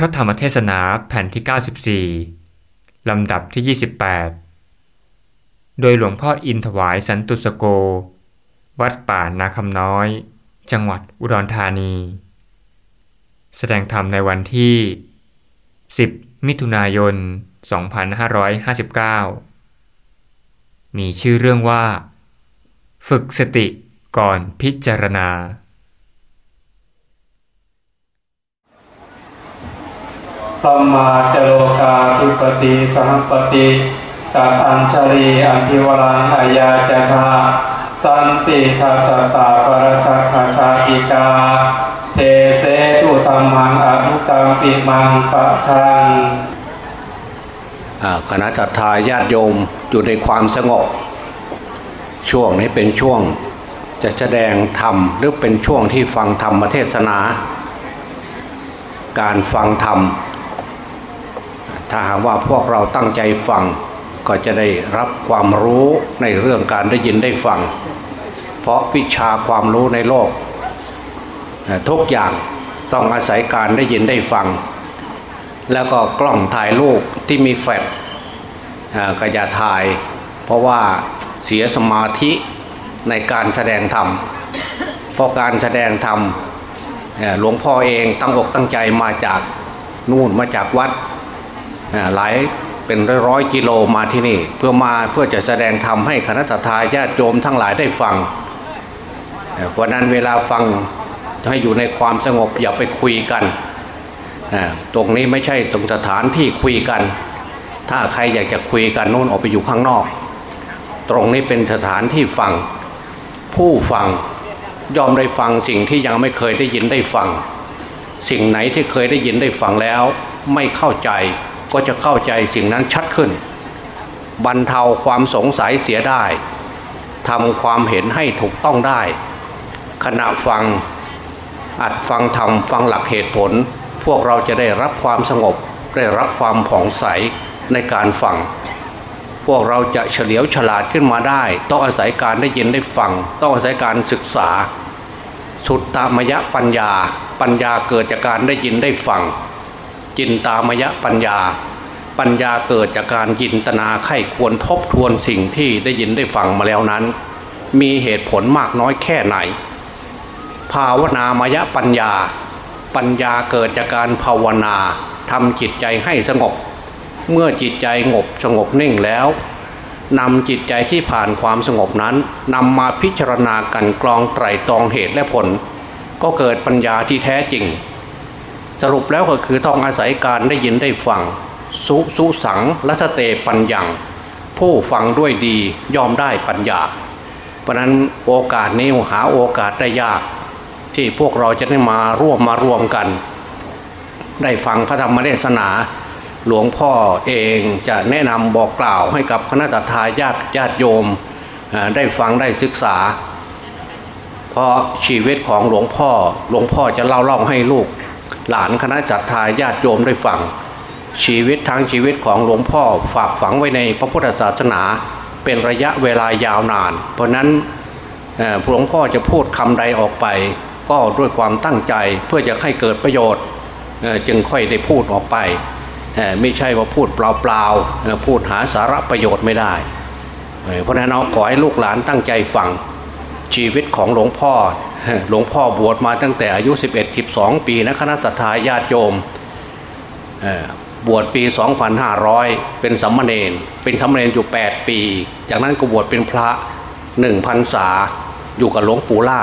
พระธรรมเทศนาแผ่นที่ 94 ลำดับที่ 28 โดยหลวงพ่ออินถวายสันตุสโก วัดป่านาคำน้อย จังหวัดอุดรธานี แสดงธรรมในวันที่ 10 มิถุนายน 2559 มีชื่อเรื่องว่า ฝึกสติก่อนพิจารณา ปัมมาจโลกาธิปติสหปติกัอัญชลีอัมพิวรังอายาจทาสันติทัสตาปรชักขชาอิกา เทเสตุธรรมังอนุกรรมปิมังปะชังคณะจัตตาญาติโยมอยู่ในความสงบ ช่วงนี้เป็นช่วงจะแสดงธรรมหรือเป็นช่วงที่ฟังธรรมเทศนา การฟังธรรม ถ้าหากว่าพวกเราตั้งใจฟัง ก็จะได้รับความรู้ในเรื่องการได้ยินได้ฟัง เพราะวิชาความรู้ในโลก ทุกอย่างต้องอาศัยการได้ยินได้ฟัง แล้วก็กล้องถ่ายรูปที่มีแฟลชก็อย่าถ่าย เพราะว่าเสียสมาธิในการแสดงธรรมเพราะการแสดงธรรมหลวงพ่อเองตั้งอกตั้งใจมาจากนู่นมาจากวัด หลายเป็นร้อยๆกิโลมาที่นี่ เพื่อมาเพื่อจะแสดงธรรมให้คณะทาญาติโยมทั้งหลายได้ฟังเพราะนั้นเวลาฟังให้อยู่ในความสงบอย่าไปคุยกัน ตรงนี้ไม่ใช่ตรงสถานที่คุยกัน ถ้าใครอยากจะคุยกันโน่นออกไปอยู่ข้างนอก ตรงนี้เป็นสถานที่ฟัง ผู้ฟังยอมได้ฟังสิ่งที่ยังไม่เคยได้ยินได้ฟัง สิ่งไหนที่เคยได้ยินได้ฟังแล้ว ไม่เข้าใจ ก็จะเข้าใจสิ่งนั้นชัดขึ้น บรรเทาความสงสัยเสียได้ทำความเห็นให้ถูกต้องได้ ขณะฟังอัดฟังธรรมฟังหลักเหตุผล พวกเราจะได้รับความสงบ ได้รับความผ่องใสในการฟัง พวกเราจะเฉลียวฉลาดขึ้นมาได้ ต้องอาศัยการได้ยินได้ฟัง ต้องอาศัยการศึกษา สุตตามยะปัญญา ปัญญาเกิดจากการได้ยินได้ฟัง จินตามยะปัญญา ปัญญาเกิดจากการจินตนาไข้ควรทบทวนสิ่งที่ได้ยินได้ฟังมาแล้วนั้น มีเหตุผลมากน้อยแค่ไหน ภาวนามยะปัญญา ปัญญาเกิดจากการภาวนาทำจิตใจให้สงบ เมื่อจิตใจงบสงบนิ่งแล้วนำจิตใจที่ผ่านความสงบนั้นนำมาพิจารณากันกรองไตรตรองเหตุและผล ก็เกิดปัญญาที่แท้จริง สรุปแล้วก็คือต้องอาศัยการได้ยินได้ฟัง สุสุสังรัตเตปัญญัง ผู้ฟังด้วยดียอมได้ปัญญา เพราะนั้นโอกาสนี้หาโอกาสได้ยาก ที่พวกเราจะได้มาร่วมมารวมกัน ได้ฟังพระธรรมเทศนา หลวงพ่อเองจะแนะนำบอกกล่าวให้กับคณะทาญาติญาติโยม ได้ฟังได้ศึกษา เพราะชีวิตของหลวงพ่อหลวงพ่อจะเล่าเล่าให้ลูก หลานคณะจัตตาญาติโยมได้ฟัง ชีวิตทั้งชีวิตของหลวงพ่อฝากฝังไว้ในพระพุทธศาสนาเป็นระยะเวลายาวนาน เพราะนั้นหลวงพ่อจะพูดคำใดออกไป ก็ด้วยความตั้งใจเพื่อจะให้เกิดประโยชน์จึงค่อยได้พูดออกไป ไม่ใช่ว่าพูดเปล่าๆพูดหาสาระประโยชน์ไม่ได้ เพราะนั้นเราขอให้ลูกหลานตั้งใจฟังชีวิตของหลวงพ่อ หลวงพ่อบวชมาตั้งแต่อายุ 11-12 ปีนะคณะสัตยาญาติโยมเอ่อบวชปี 2500 เป็นสัมมาเนนเป็นสัมมาเนนอยู่ 8 ปี จากนั้นก็บวชเป็นพระหนึ่งพรรษา อยู่กับหลวงปู่ล่า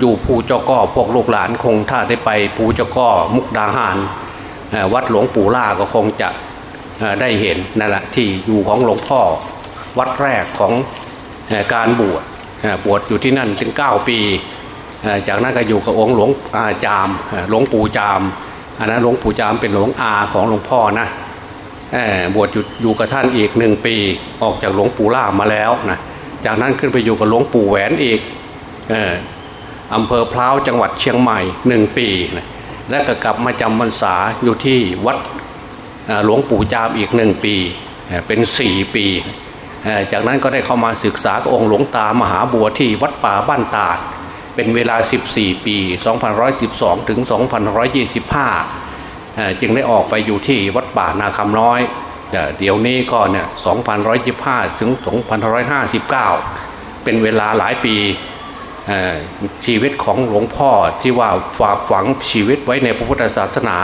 อยู่ภูเจ้าก้อพวกลูกหลานคงถ้าได้ไปภูเจ้าก้อมุกดาหาร วัดหลวงปู่ล่าก็คงจะได้เห็นนั่นแหละที่อยู่ของหลวงพ่อ วัดแรกของการบวชบวชอยู่ที่นั่นถึง9ปี จากนั้นก็อยู่กับองค์หลวงอาจามหลวงปู่จามอันนั้นหลวงปู่จามเป็นหลวงอาของหลวงพ่อนะบวชอยู่กับท่านอีกหนึ่งปีออกจากหลวงปู่ล่ามาแล้วนะจากนั้นขึ้นไปอยู่กับหลวงปู่แหวนอีกอำเภอพร้าวจังหวัดเชียงใหม่หนึ่งปีนะและก็กลับมาจำพรรษาอยู่ที่วัดหลวงปู่จามอีกหนึ่งปีเป็นสี่ปี จากนั้นก็ได้เข้ามาศึกษากับองค์หลวงตามหาบัวที่วัดป่าบ้านตาด เป็นเวลา 14 ปี2512 ถึง2525 จึงได้ออกไปอยู่ที่วัดป่านาคำน้อย เดี๋ยวนี้ก็เนี่ย2,125 ถึง 2,159 เป็นเวลาหลายปีชีวิตของหลวงพ่อที่ว่าฝากฝังชีวิตไว้ในพระพุทธศาสนา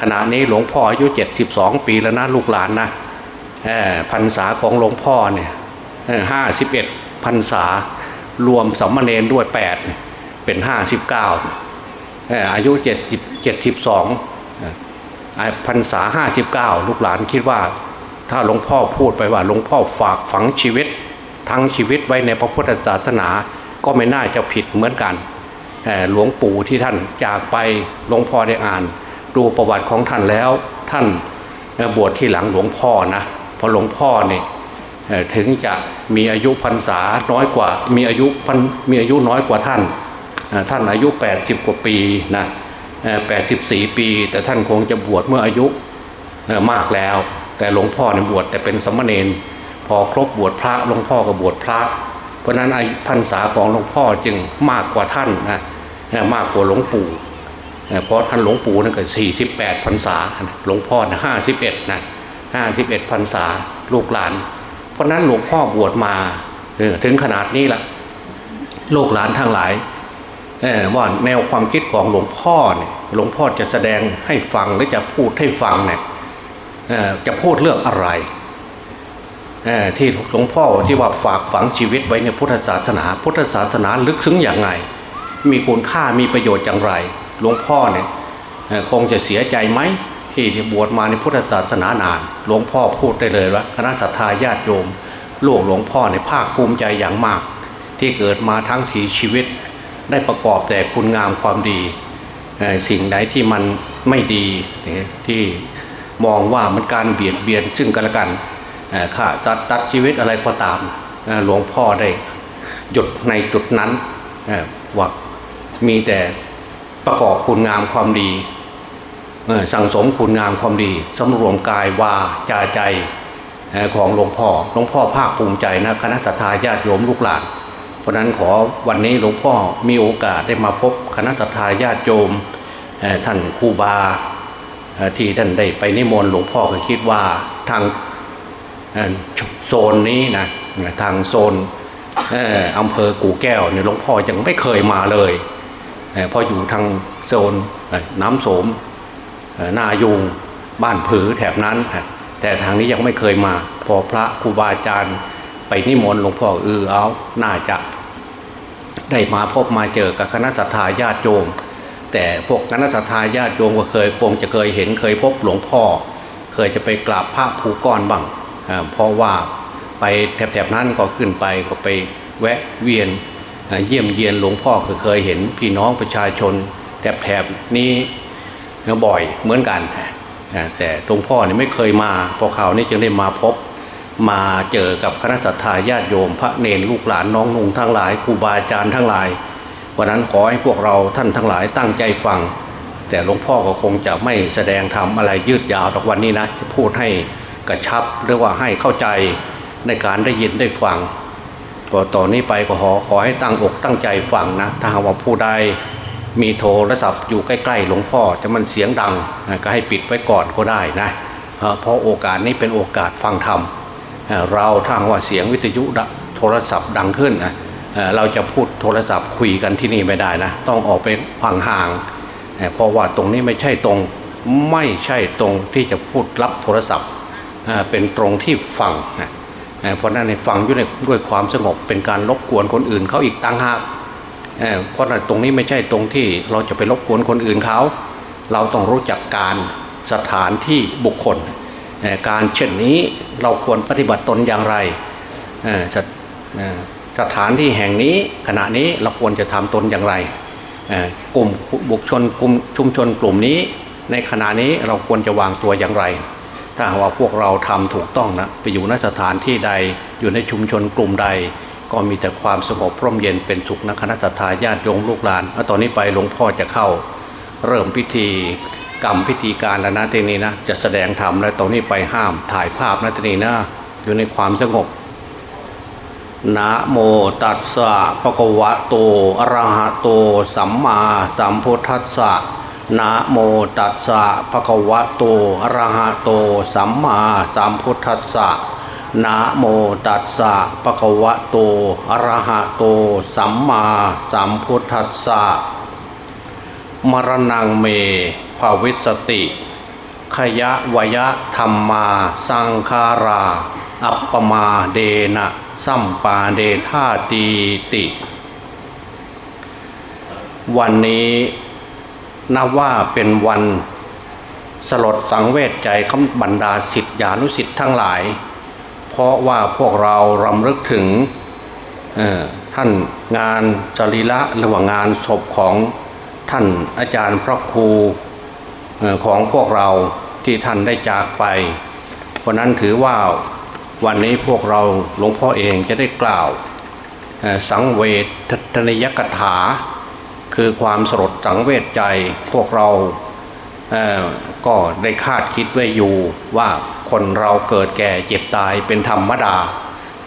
ขณะนี้หลวงพ่ออายุ 72 ปีแล้วนะลูกหลานนะพรรษาของหลวงพ่อเนี่ยห้าสิบเอ็ดพรรษา รวมสมณเณรด้วยแปดเป็นห้าสิบเก้าอายุเจ็ดสิบเจ็ดสิบสองพรรษาห้าสิบเก้าลูกหลานคิดว่า ถ้าหลวงพ่อพูดไปว่าหลวงพ่อฝากฝังชีวิต ทั้งชีวิตไว้ในพระพุทธศาสนาก็ไม่น่าจะผิดเหมือนกันหลวงปู่ที่ท่านจากไปหลวงพ่อได้อ่าน ดูประวัติของท่านแล้ว ท่านบวชที่หลังหลวงพ่อนะพอหลวงพ่อเนี่ย ถึงจะมีอายุพรรษาน้อยกว่ามีอายุมีอายุน้อยกว่าท่าน ท่านอายุ 80 กว่าปีนะ84ปี แต่ท่านคงจะบวชเมื่ออายุมากแล้ว แต่หลวงพ่อเนี่ยบวชแต่เป็นสมณเณรพอครบบวชพระหลวงพ่อก็บวชพระ เพราะนั้นพรรษาของหลวงพ่อจึงมากกว่าท่านนะมากกว่าหลวงปู่เพราะท่านหลวงปู่นั่นก็48พรรษาหลวงพ่อห้าสิบเอ็ดนะ51นะ51พรรษาลูกหลาน ราะนั้นหลวงพ่อบวชมาถึงขนาดนี้ละลูกหลานทั้งหลายว่าแนวความคิดของหลวงพ่อเนี่ยหลวงพ่อจะแสดงให้ฟังหรือจะพูดให้ฟังเนี่ยจะพูดเรื่องอะไรที่หลวงพ่อที่ว่าฝากฝังชีวิตไว้ในพุทธศาสนา พุทธศาสนาลึกซึ้งอย่างไง มีคุณค่ามีประโยชน์อย่างไร หลวงพ่อเนี่ยคงจะเสียใจไหม ที่บวชมาในพุทธศาสนานาน หลวงพ่อพูดได้เลยว่าคณะสัตยาญาติโยมลูกหลวงพ่อในภาคภูมิใจอย่างมาก ที่เกิดมาทั้งทีชีวิต ได้ประกอบแต่คุณงามความดี สิ่งใดที่มันไม่ดีที่มองว่ามันการเบียดเบียนซึ่งกันและกันข่าจัดตัดชีวิตอะไรก็ตามหลวงพ่อได้หยุดในจุดนั้นว่ามีแต่ประกอบคุณงามความดี สั่งสมคุณงามความดีสำรวมกายวาจาใจของหลวงพ่อหลวงพ่อภาคภูมิใจนะคณะสัตยาญาติโยมลูกหลาน เพราะนั้นขอวันนี้หลวงพ่อมีโอกาสได้มาพบคณะสัตยาญาติโยมท่านครูบาที่ท่านได้ไปนิมนต์หลวงพ่อก็คิดว่าทางโซนนี้นะทางโซนอำเภอกู่แก้วเนี่ยหลวงพ่อยังไม่เคยมาเลยพออยู่ทางโซนน้ำโสม นายุงบ้านผือแถบนั้น แต่ทางนี้ยังไม่เคยมา พอพระครูบาอาจารย์ไปนิมนต์หลวงพ่อเออเอาน่าจะ ได้มาพบมาเจอกับคณะสัตยาญาติโยมแต่พวกคณะสัตยาญาติโยมก็เคยคงจะเคยเห็นเคยพบหลวงพ่อ เคยจะไปกราบพระภูก้อนบ้างเพราะว่าไปแถบๆนั้นก็ขึ้นไปก็ไปแวะเวียนเยี่ยมเยียนหลวงพ่อก็เคยเห็นพี่น้องประชาชนแถบๆนี้ บ่อยเหมือนกันแต่หลวงพ่อเนี่ยไม่เคยมาพอข่าวนี้จึงได้มาพบมาเจอกับคณะสัตยาญาติโยม พระเนรลูกหลานน้องนุ่งทั้งหลายครูบาอาจารย์ทั้งหลายวันนั้นขอให้พวกเราท่านทั้งหลายตั้งใจฟัง แต่หลวงพ่อก็คงจะไม่แสดงทำอะไรยืดยาวตอกวันนี้นะพูดให้กระชับหรือว่าให้เข้าใจในการได้ยินได้ฟังก็ต่อนนี้ไปก็ขอขอให้ตั้งอกตั้งใจฟังนะถ้าหากว่าผู้ใด มีโทรศัพท์อยู่ใกล้ๆหลวงพ่อจะมันเสียงดังก็ให้ปิดไว้ก่อนก็ได้นะเพราะโอกาสนี้เป็นโอกาสฟังธรรมเราถ้าว่าเสียงวิทยุโทรศัพท์ดังขึ้นนะเราจะพูดโทรศัพท์คุยกันที่นี่ไม่ได้นะ ต้องออกไปห่างๆเพราะว่าตรงนี้ไม่ใช่ตรงไม่ใช่ตรงที่จะพูดรับโทรศัพท์เป็นตรงที่ฟังเพราะนั้นในฟังอยู่ในด้วยความสงบเป็นการรบกวนคนอื่นเขาอีกตั้งหาก เพราะตรงนี้ไม่ใช่ตรงที่เราจะไปรบกวนคนอื่นเขา เราต้องรู้จักการสถานที่บุคคล การเช่นนี้เราควรปฏิบัติตนอย่างไรสถานที่แห่งนี้ขณะนี้เราควรจะทำตนอย่างไรกลุ่มบุคคลกลุ่มชุมชนกลุ่มนี้ ในขณะนี้เราควรจะวางตัวอย่างไร ถ้าว่าพวกเราทำถูกต้องนะไปอยู่ณสถานที่ใดอยู่ในชุมชนกลุ่มใด ก็มีแต่ความสงบพร่มเย็นเป็นสุขนะคณะสัตยาญาติโยมลูกหลานเอาตอนนี้ไปหลวงพ่อจะเข้า เริ่มพิธีกรรมพิธีการแล้วนะทีนี้นะจะแสดงธรรมแล้วตอนนี้ไปห้ามถ่ายภาพนะทีนี้นะอยู่ในความสงบนะโมตัสสะปะกวะโตอะระหะโต สัมมาสัมพุทธัสสะนะโมตัสสะภะคะวะโตอะระหะโต สัมมาสัมพุทธัสสะ นะโมตัสสะภะคะวะโตอะระหะโต สัมมาสัมพุทธัสสะมรณงเมภาวิสติ ขยะวยะธรรมาสังคารา อัปปมาเดนะสัมปาเดธาตีติ วันนี้นับว่าเป็นวันสลดสังเวชใจคำบรรดาสิทธิานุสิทธิ์ทั้งหลาย ราะว่าพวกเรารำลึกถึงท่านงานจริละหรือว่างานศพของท่านอาจารย์พระครูของพวกเราที่ท่านได้จากไป เพราะนั้นถือว่าวันนี้พวกเราหลวงพ่อเองจะได้กล่าว สังเวทนิยกถา คือความสลดสังเวชใจพวกเรา ก็ได้คาดคิดไว้อยู่ว่าคนเราเกิดแก่เจ็บตายเป็นธรรมดา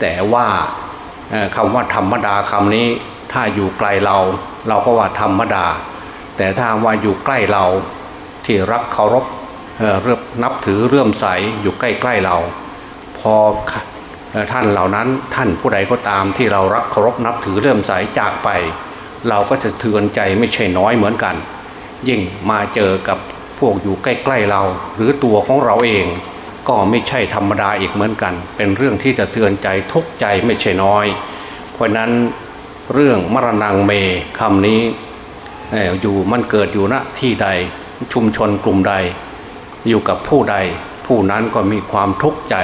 แต่ว่าคำว่าธรรมดาคำนี้ถ้าอยู่ไกลเรา เราก็ว่าธรรมดา แต่ถ้าว่าอยู่ใกล้เราที่รักเคารพเรื่อนับถือเรื่มใสอยู่ใกล้ๆเรา พอท่านเหล่านั้นท่านผู้ใดก็ตามที่เรารักเคารพนับถือเรื่มใสจากไป เราก็จะเทือนใจไม่ใช่น้อยเหมือนกัน ยิ่งมาเจอกับ วกอยู่ใกล้ๆเรา หรือตัวของเราเอง ก็ไม่ใช่ธรรมดาอีกเหมือนกัน เป็นเรื่องที่จะเตือนใจทุกใจไม่ใช่น้อย เพราะนั้นเรื่องมรณงเมคำนี้อยู่มันเกิดอยู่ณที่ใดชุมชนกลุ่มใด อยู่กับผู้ใด ผู้นั้นก็มีความทุกข์ใจ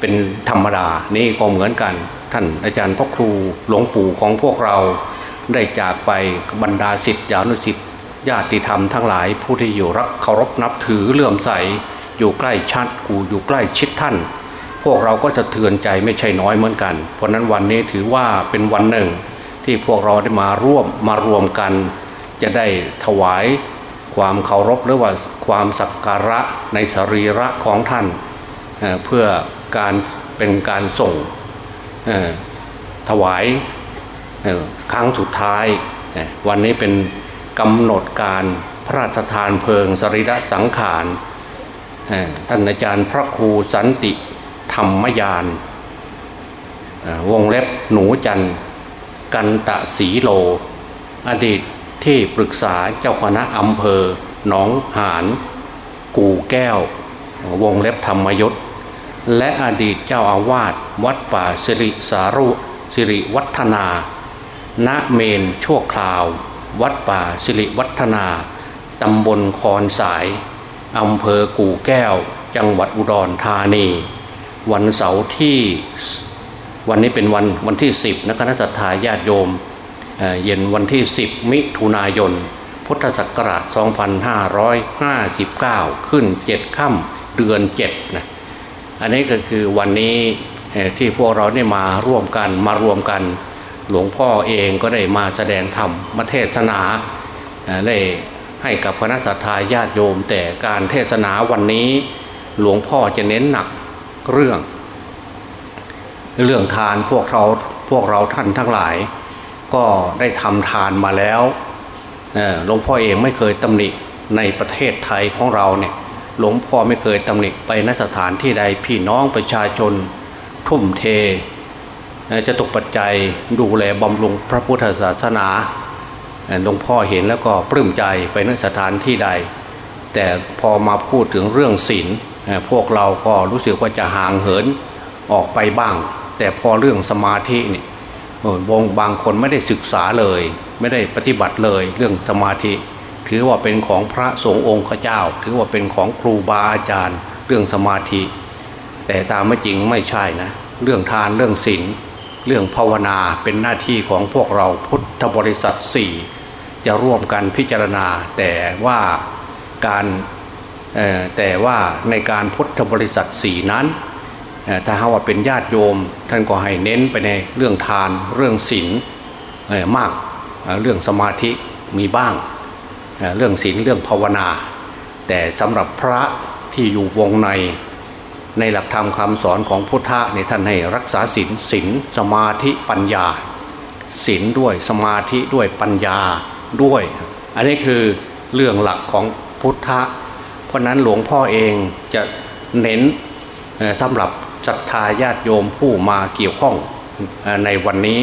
เป็นธรรมดานี่ก็เหมือนกัน ท่านอาจารย์พ่อครูหลวงปู่ของพวกเราได้จากไปบรรดาสิทธิานุสิทธิ ญาติธรรมทั้งหลายผู้ที่อยู่รักเคารพนับถือเลื่อมใส อยู่ใกล้ชัดกูอยู่ใกล้ชิดท่าน พวกเราก็จะเตือนใจไม่ใช่น้อยเหมือนกัน เพราะนั้นวันนี้ถือว่าเป็นวันหนึ่ง ที่พวกเราได้มาร่วมมารวมกัน จะได้ถวายความเคารพหรือว่าความสักการะในสรีระของท่านเเพื่อการเป็นการส่งถวายครั้งสุดท้ายวันนี้เป็น กำหนดการพระราชทานเพลิงสรีระสังขารท่านอาจารย์พระครูสันติธรรมยาน วงเล็บหนูจันกันตะสีโล อดีตที่ปรึกษาเจ้าคณะอำเภอหนองหาน กู่แก้ว วงเล็บธรรมยศ และอดีตเจ้าอาวาสวัดป่าสิริสารุสิริวัฒนา ณเมนชั่วคราว วัดป่าสิริวัฒนาตำบลคอนสายอำเภอกู่แก้ว จังหวัดอุดรธานี วันเสาร์ที่วันนี้เป็นวันวันที่ 10นักนัสัตยาญาติโยมเย็นวันที่ 10 มิถุนายน พุทธศักราช 2559 ขึ้น 7 ค่ำเดือน 7 นะ อันนี้ก็คือวันนี้ที่พวกเราได้มาร่วมกันมารวมกัน หลวงพ่อเองก็ได้มาแสดงธรรมมาเทศนาได้ให้กับคณะสัตยาญาติโยม แต่การเทศนาวันนี้หลวงพ่อจะเน้นหนักเรื่อง เรื่องทานพวกเราพวกเราท่านทั้งหลาย ก็ได้ทำทานมาแล้วหลวงพ่อเองไม่เคยตำหนิในประเทศไทยของเราเนี่ยหลวงพ่อไม่เคยตำหนิไปนสถานที่ใดพี่น้องประชาชน ทุ่มเท จะตกปัจจัยดูแลบำรุงพระพุทธศาสนาหลวงพ่อเห็นแล้วก็ปลื้มใจไปนสถานที่ใด แต่พอมาพูดถึงเรื่องศีลพวกเราก็รู้สึกว่าจะห่างเหินออกไปบ้าง แต่พอเรื่องสมาธินี่วงบางคนไม่ได้ศึกษาเลย ไม่ได้ปฏิบัติเลยเรื่องสมาธิ ถือว่าเป็นของพระสงฆ์องค์ข้าเจ้า ถือว่าเป็นของครูบาอาจารย์ เรื่องสมาธิ แต่ตามไม่จริงไม่ใช่นะ เรื่องทานเรื่องศีล เรื่องภาวนาเป็นหน้าที่ของพวกเราพุทธบริษัทสี่จะร่วมกันพิจารณา แต่ว่าการแต่ว่าในการพุทธบริษัทสี่นั้นถ้าหาว่าเป็นญาติโยม ท่านก็ให้เน้นไปในเรื่องทานเรื่องศีลมากเรื่องสมาธิมีบ้างเรื่องศีลเรื่องภาวนา แต่สำหรับพระที่อยู่วงใน ในหลักธรรมคำสอนของพุทธะในท่านให้รักษาศีลศีลสมาธิปัญญาศีลด้วยสมาธิด้วยปัญญาด้วย อันนี้คือเรื่องหลักของพุทธะ เพราะนั้นหลวงพ่อเองจะเน้นสำหรับศรัทธาญาติโยมผู้มาเกี่ยวข้องในวันนี้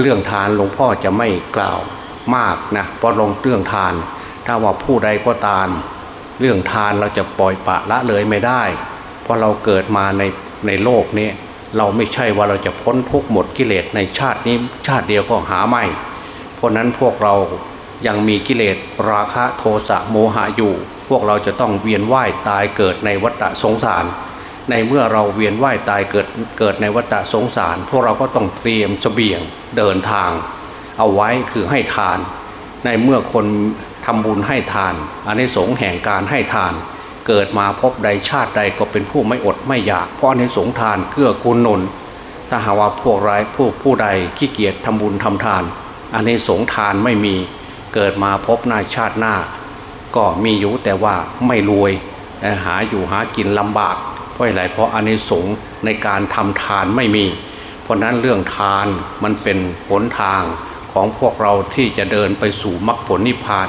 เรื่องทานหลวงพ่อจะไม่กล่าวมากนะเพราะลงเรื่องทาน ถ้าว่าผู้ใดก็ตาม เรื่องทานเราจะปล่อยปะละเลยไม่ได้ เพราะเราเกิดมาในในโลกนี้เราไม่ใช่ว่าเราจะพ้นทุกหมดกิเลสในชาตินี้ชาติเดียวก็หาไม่ เพราะนั้นพวกเรายังมีกิเลสราคะโทสะโมหะอยู่ พวกเราจะต้องเวียนว่ายตายเกิดในวัฏสงสาร ในเมื่อเราเวียนว่ายตายเกิดเกิดในวัฏสงสาร พวกเราก็ต้องเตรียมเสบียงเดินทาง เอาไว้คือให้ทาน ในเมื่อคนทำบุญให้ทานอันนี้สงแห่งการให้ทาน เกิดมาพบใดชาติใดก็เป็นผู้ไม่อดไม่อยาก เพราะในสงทานเกื้อกูลหนุน ถ้าหาว่าพวกร้ายผู้ผู้ใดขี้เกียจทำบุญทำทาน อันนี้สงทานไม่มีเกิดมาพบหน้าชาติหน้า ก็มีอยู่แต่ว่าไม่รวยหาอยู่หากินลำบาก เพราะอะไรเพราะอันนี้สงในการทำทานไม่มี เพราะนั้นเรื่องทานมันเป็นหนทางของพวกเราที่จะเดินไปสู่มรรคผลนิพพาน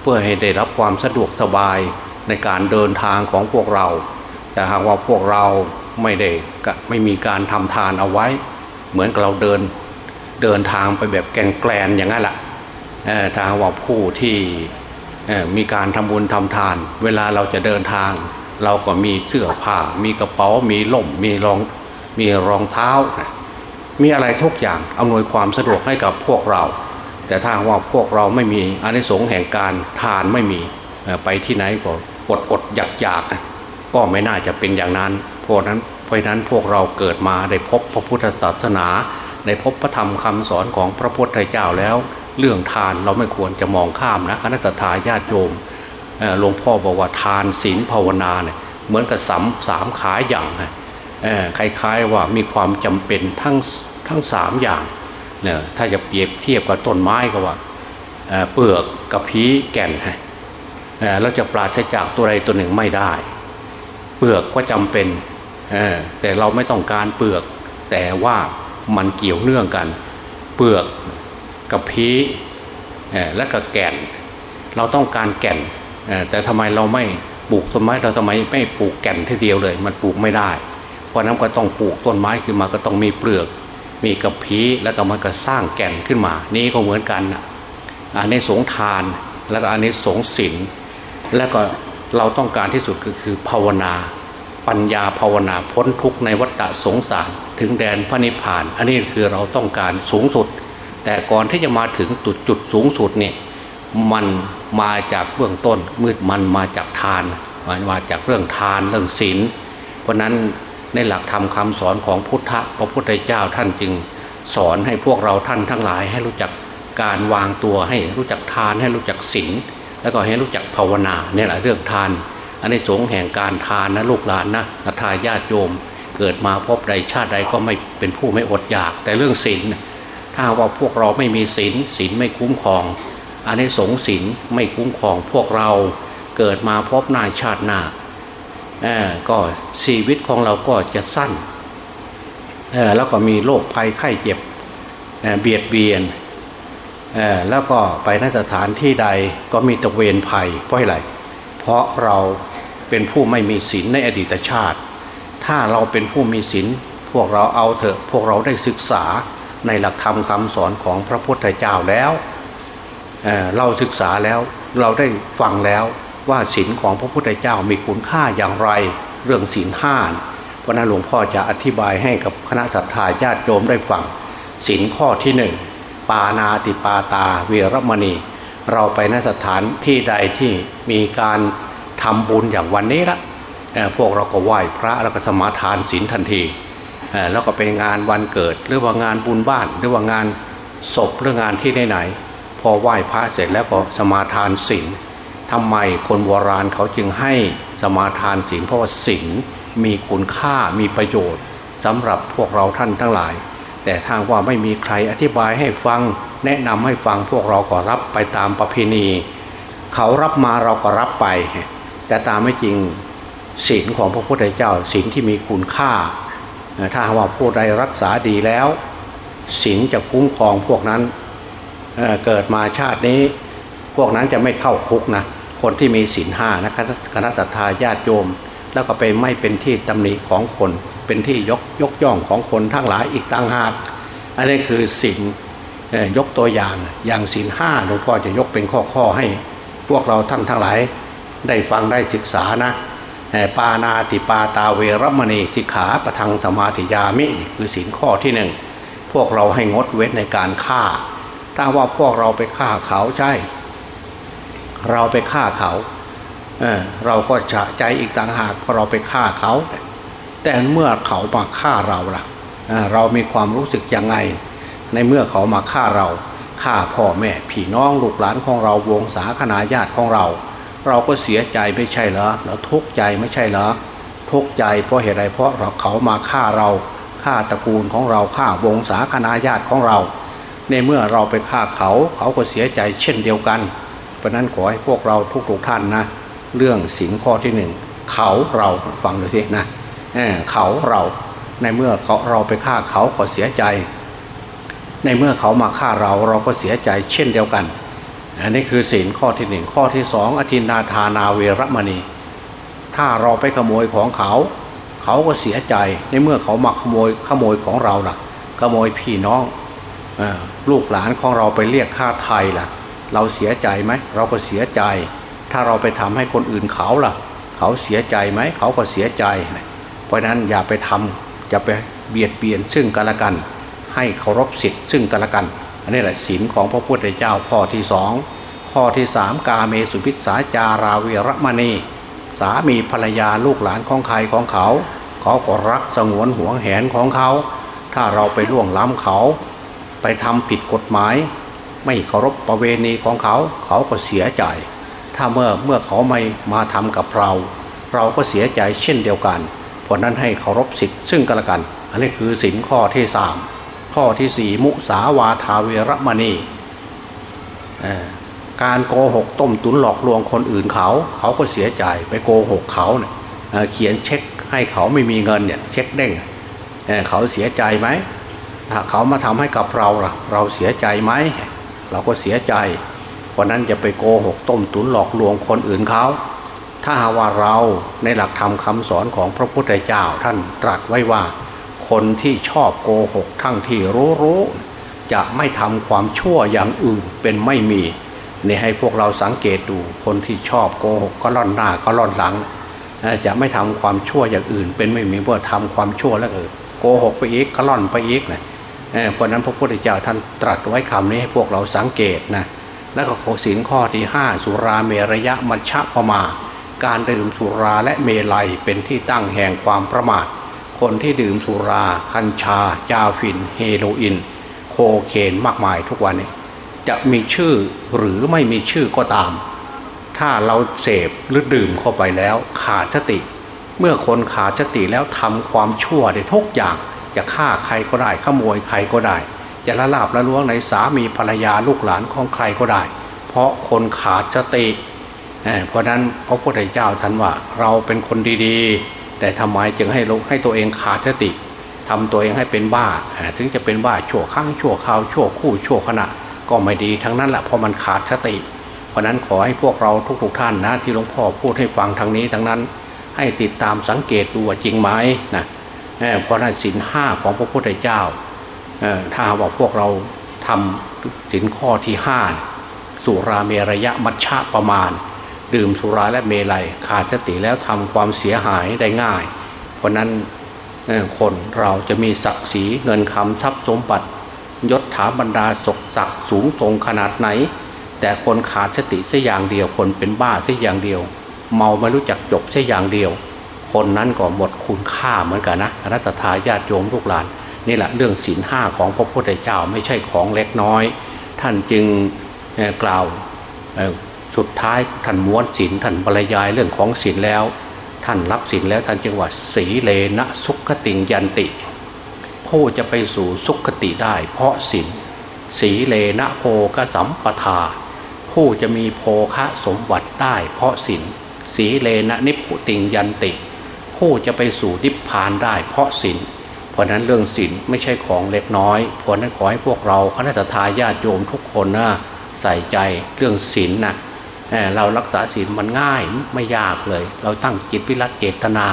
เพื่อให้ได้รับความสะดวกสบาย ในการเดินทางของพวกเรา แต่หากว่าพวกเราไม่ได้ไม่มีการทำทานเอาไว้ เหมือนกับเราเดินเดินทางไปแบบแกงแกลนอย่างนั้นแหละถ้าว่าผู้ที่มีการทำบุญทำทาน เวลาเราจะเดินทาง เราก็มีเสื้อผ้า มีกระเป๋า มีล่ม มีรอง มีรองเท้า มีอะไรทุกอย่างอำนวยความสะดวกให้กับพวกเรา แต่ถ้าว่าพวกเราไม่มีอนิสงส์แห่งการทานไม่มีไปที่ไหนก็ อดอดอยากอยากก็ไม่น่าจะเป็นอย่างนั้นเพราะนั้นเพราะนั้นพวกเราเกิดมาได้พบพระพุทธศาสนาได้พบพระธรรมคำสอนของพระพุทธเจ้าแล้ว เรื่องทานเราไม่ควรจะมองข้ามนะคณะทาญาติโยมหลวงพ่อบอกว่าทานศีลภาวนาเนี่ยเหมือนกับสามสามขาอย่างคล้ายๆว่ามีความจำเป็นทั้งทั้งสามอย่างเนี่ยถ้าจะเปรียบเทียบกับต้นไม้ก็ว่าเปลือกกับพีแก่น เราจะปราศจากตัวใดตัวหนึ่งไม่ได้ เปลือกก็จำเป็นแต่เราไม่ต้องการเปลือก แต่ว่ามันเกี่ยวเนื่องกัน เปลือกกับพีและกับแก่น เราต้องการแก่นแต่ทำไมเราไม่ปลูกต้นไม้เราทำไมไม่ปลูกแก่นทีเดียวเลย มันปลูกไม่ได้ เพราะนั้นก็ต้องปลูกต้นไม้ขึ้นมาก็ต้องมีเปลือก มีกระพีแล้วก็มันก็สร้างแก่นขึ้นมา นี่ก็เหมือนกันอันนี้สงทานแล้วก็อันนี้สงศิล แล้วก็เราต้องการที่สุดคือคือภาวนา ปัญญาภาวนาพ้นทุกในวัฏสงสาร ถึงแดนพระนิพพาน อันนี้คือเราต้องการสูงสุด แต่ก่อนที่จะมาถึงจุดจุดสูงสุดเนี่ยมันมาจากเบื้องต้นมืดมันมาจากทานมันมาจากเรื่องทานเรื่องศีลเพราะนั้นในหลักธรรมคาสอนของพุทธพระพุทธเจ้าท่านจึงสอนให้พวกเราท่านทั้งหลายให้รู้จักการวางตัวให้รู้จักทานให้รู้จักศีล แล้วก็ให้รู้จักภาวนาเนี่ยแหละเรื่องทาน อันนี้สงแห่งการทานนะลูกหลานนะทายาติโยม เกิดมาพบใดชาติใดก็ไม่เป็นผู้ไม่อดอยาก แต่เรื่องศีลถ้าว่าพวกเราไม่มีศีลศีลไม่คุ้มครอง อันนี้สงศีลไม่คุ้มครองพวกเราเกิดมาพบน้าชาติหน้าก็ชีวิตของเราก็จะสั้นแล้วก็มีโรคภัยไข้เจ็บเเบียดเบียน แล้วก็ไปนสถานที่ใดก็มีตะเวนภัยเพราะอะไร เพราะเราเป็นผู้ไม่มีศีลในอดีตชาติ ถ้าเราเป็นผู้มีศีลพวกเราเอาเถอะพวกเราได้ศึกษาในหลักธรรมคำสอนของพระพุทธเจ้าแล้วเเราศึกษาแล้วเราได้ฟังแล้วว่าศีลของพระพุทธเจ้ามีคุณค่าอย่างไรเรื่องศีลห้าเพราะนั้นหลวงพ่อจะอธิบายให้กับคณะสัตยาญาติโยมได้ฟังศีลข้อที่หนึ่ง ปานาติปาตาเวรมณี เราไปนสถานที่ใดที่มีการทำบุญอย่างวันนี้ละพวกเราก็ไหว้พระแล้วก็สมาทานศีลทันทีแล้วก็ไปงานวันเกิด หรือว่างานบุญบ้าน หรือว่างานศพหรืองานที่ไหนๆพอไหว้พระเสร็จแล้วก็สมาทานศีลทำไมคนโบราณเขาจึงให้สมาทานศีลเพราะว่าศีลมีคุณค่ามีประโยชน์สำหรับพวกเราท่านทั้งหลาย แต่ทางว่าไม่มีใครอธิบายให้ฟัง แนะนำให้ฟังพวกเราก็รับไปตามประเพณี เขารับมาเราก็รับไป แต่ตามไม่จริงศีลของพระพุทธเจ้าศีลที่มีคุณค่า ถ้าว่าผู้ใดรักษาดีแล้วศีลจะคุ้มครองพวกนั้นเเกิดมาชาตินี้ พวกนั้นจะไม่เข้าคุกนะคนที่มีศีลห้านะคณะสัตยาญาติโยม แล้วก็ไปไม่เป็นที่ตำหนิของคน เป็นที่ยกยกย่องของคนทั้งหลายอีกต่างหาก อันนี้คือศีลยกตัวอย่างอย่างศีลห้าหลวงพ่อจะยกเป็นข้อข้อให้ พวกเราท่านทั้งหลายได้ฟังได้ศึกษานะปานาติปาตาเวรมณีสิกขาประทังสมาธิยามิคือศีลข้อที่หนึ่งพวกเราให้งดเว้นในการฆ่า ถ้าว่าพวกเราไปฆ่าเขาใช่ เราไปฆ่าเขาเเราก็จะใจอีกต่างหากพอเราไปฆ่าเขา แต่เมื่อเขามาฆ่าเราล่ะเรามีความรู้สึกยังไง ในเมื่อเขามาฆ่าเราฆ่าพ่อแม่พี่น้องลูกหลานของเราวงศาคณาญาติของเรา เราก็เสียใจไม่ใช่เหรอเราทุกข์ใจไม่ใช่เหรอทุกข์ใจเพราะเหตุไรเพราะเราเขามาฆ่าเราฆ่าตระกูลของเราฆ่าวงศาคณาญาติของเรา ในเมื่อเราไปฆ่าเขาเขาก็เสียใจเช่นเดียวกัน เพราะนั้นขอให้พวกเราทุกๆท่านนะ เรื่องสิงข้อที่หนึ่งเขาเราฟังดูสินะ เขาเรา ในเมื่อเขาเราไปฆ่าเขาเขาเสียใจ ในเมื่อเขามาฆ่าเราเราก็เสียใจเช่นเดียวกัน อันนี้คือศีลข้อที่หนึ่งข้อที่สองอธินาทานาเวรมณี ถ้าเราไปขโมยของเขา เขาก็เสียใจ ในเมื่อเขามาขโมยขโมยของเราล่ะ ขโมยพี่น้องอลูกหลานของเราไปเรียกค่าไทยล่ะ เราเสียใจไหมเราก็เสียใจ ถ้าเราไปทำให้คนอื่นเขาล่ะ เขาเสียใจไหมเขาก็เสียใจ เพราะนั้นอย่าไปทำอย่าไปเบียดเบียนซึ่งกันและกัน ให้เคารพสิทธิ์ซึ่งกันและกัน อันนี้แหละศีลของพระพุทธเจ้าข้อที่สองข้อที่สามกาเมสุพิสาจาราเวรมณี สามีภรรยาลูกหลานของใครของเขา เขาก็รักสงวนห่วงแหนของเขา ถ้าเราไปล่วงล้ำเขา ไปทำผิดกฎหมาย ไม่เคารพประเวณีของเขา เขาก็เสียใจ ถ้าเมื่อเมื่อเขาไม่มาทำกับเรา เราก็เสียใจเช่นเดียวกัน เพราะนั้นให้เคารพสิทธิ์ซึ่งกันและกัน อันนี้คือสินข้อที่สามข้อที่สี่มุสาวาทาเวรมณีการโกหกต้มตุนหลอกลวงคนอื่นเขา เขาก็เสียใจไปโกหกเขาเนี่ยเขียนเช็คให้เขาไม่มีเงินเนี่ยเช็คเด้งเขาเสียใจไหมถ้าเขามาทำให้กับเราล่ะ เราเสียใจไหมเราก็เสียใจเพราะนั้นจะไปโกหกต้มตุนหลอกลวงคนอื่นเขา ถ้าหาว่าเราในหลักธรรมคาสอนของพระพุทธเจ้าท่านตรัสไว้ว่า คนที่ชอบโกหกทั้งที่รู้รู้จะไม่ทำความชั่วอย่างอื่นเป็นไม่มีนี่ให้พวกเราสังเกตดูคนที่ชอบโกหกก็ล่อนหน้าก็ล่อนหลัง จะไม่ทำความชั่วอย่างอื่น เป็นไม่มีเมื่อทำความชั่วแล้วเออโกหกไปอีกก็ล่อนไปอีกนะเพราะนั้นพระพุทธเจ้าท่านตรัสไว้คำนี้ให้พวกเราสังเกตนะแล้วก็ข้อสินข้อที่ห้าสุราเมรยะมัชฌะปมา การดื่มสุราและเมลัยเป็นที่ตั้งแห่งความประมาท คนที่ดื่มสุราคัญชา ยาฟินเฮโรอีนโคเคนมากมายทุกวันนี้จะมีชื่อหรือไม่มีชื่อก็ตาม ถ้าเราเสพหรือดื่มเข้าไปแล้วขาดสติ เมื่อคนขาดสติแล้วทำความชั่วได้ทุกอย่าง จะฆ่าใครก็ได้ขโมยใครก็ได้ จะละลาบละล้วงในสามีภรรยาลูกหลานของใครก็ได้ เพราะคนขาดสติ เพราะนั้นพระพุทธเจ้าท่านว่าเราเป็นคนดีๆ แต่ทำไมจึงให้ลงให้ตัวเองขาดสติทำตัวเองให้เป็นบ้า ถึงจะเป็นบ้าชั่วข้างชั่วคราวชั่วคู่ชั่วขณะ ก็ไม่ดีทั้งนั้นแหละเพราะมันขาดสติ เพราะนั้นขอให้พวกเราทุกๆท่านนะที่หลวงพ่อพูดให้ฟังทางนี้ทั้งนั้น ให้ติดตามสังเกตดูจริงไหมนะเพราะนั้นสินห้าของพระพุทธเจ้าถ้าว่าพวกเราทำสินข้อที่ห้าสุราเมรยะมัชฌะประมาณ ดื่มสุราและเมลัย ขาดสติแล้วทำความเสียหายได้ง่าย เพราะนั้นคนเราจะมีศักดิ์ศรีเงินคำทรัพย์สมบัติยศถาบรรดาศกศักดิ์สูงทรงขนาดไหน แต่คนขาดสติเสัอย่างเดียว คนเป็นบ้าเสัอย่างเดียว เมาไม่รู้จักจบเสัอย่างเดียว คนนั้นก็หมดคุณค่าเหมือนกันนะรัตถาญาติโยมลูกหลานนี่แหละเรื่องศีลห้าของพระพุทธเจ้าไม่ใช่ของเล็กน้อย ท่านจึงกล่าว สุดท้ายท่านม้วนศีลท่านบรรยายเรื่องของศีลแล้ว ท่านรับศีลแล้วท่านจึงว่าสีเลนะสุขติงยันติ ผู้จะไปสู่สุขติได้ เพราะศีลสีเลนะโพกสัมปทา ผู้จะมีโภคะสมบัติได้ เพราะศีลสีเลนะนิพุติงยันติ ผู้จะไปสู่นิพพานได้เพราะศีลเพราะนั้นเรื่องศีลไม่ใช่ของเล็กน้อยเพราะนั้นขอให้พวกเราคณะทาญาติโยมทุกคนนะใส่ใจเรื่องศีลนะ เรารักษาศีลมันง่ายไม่ยากเลย เราตั้งจิตวิรัตเจตนา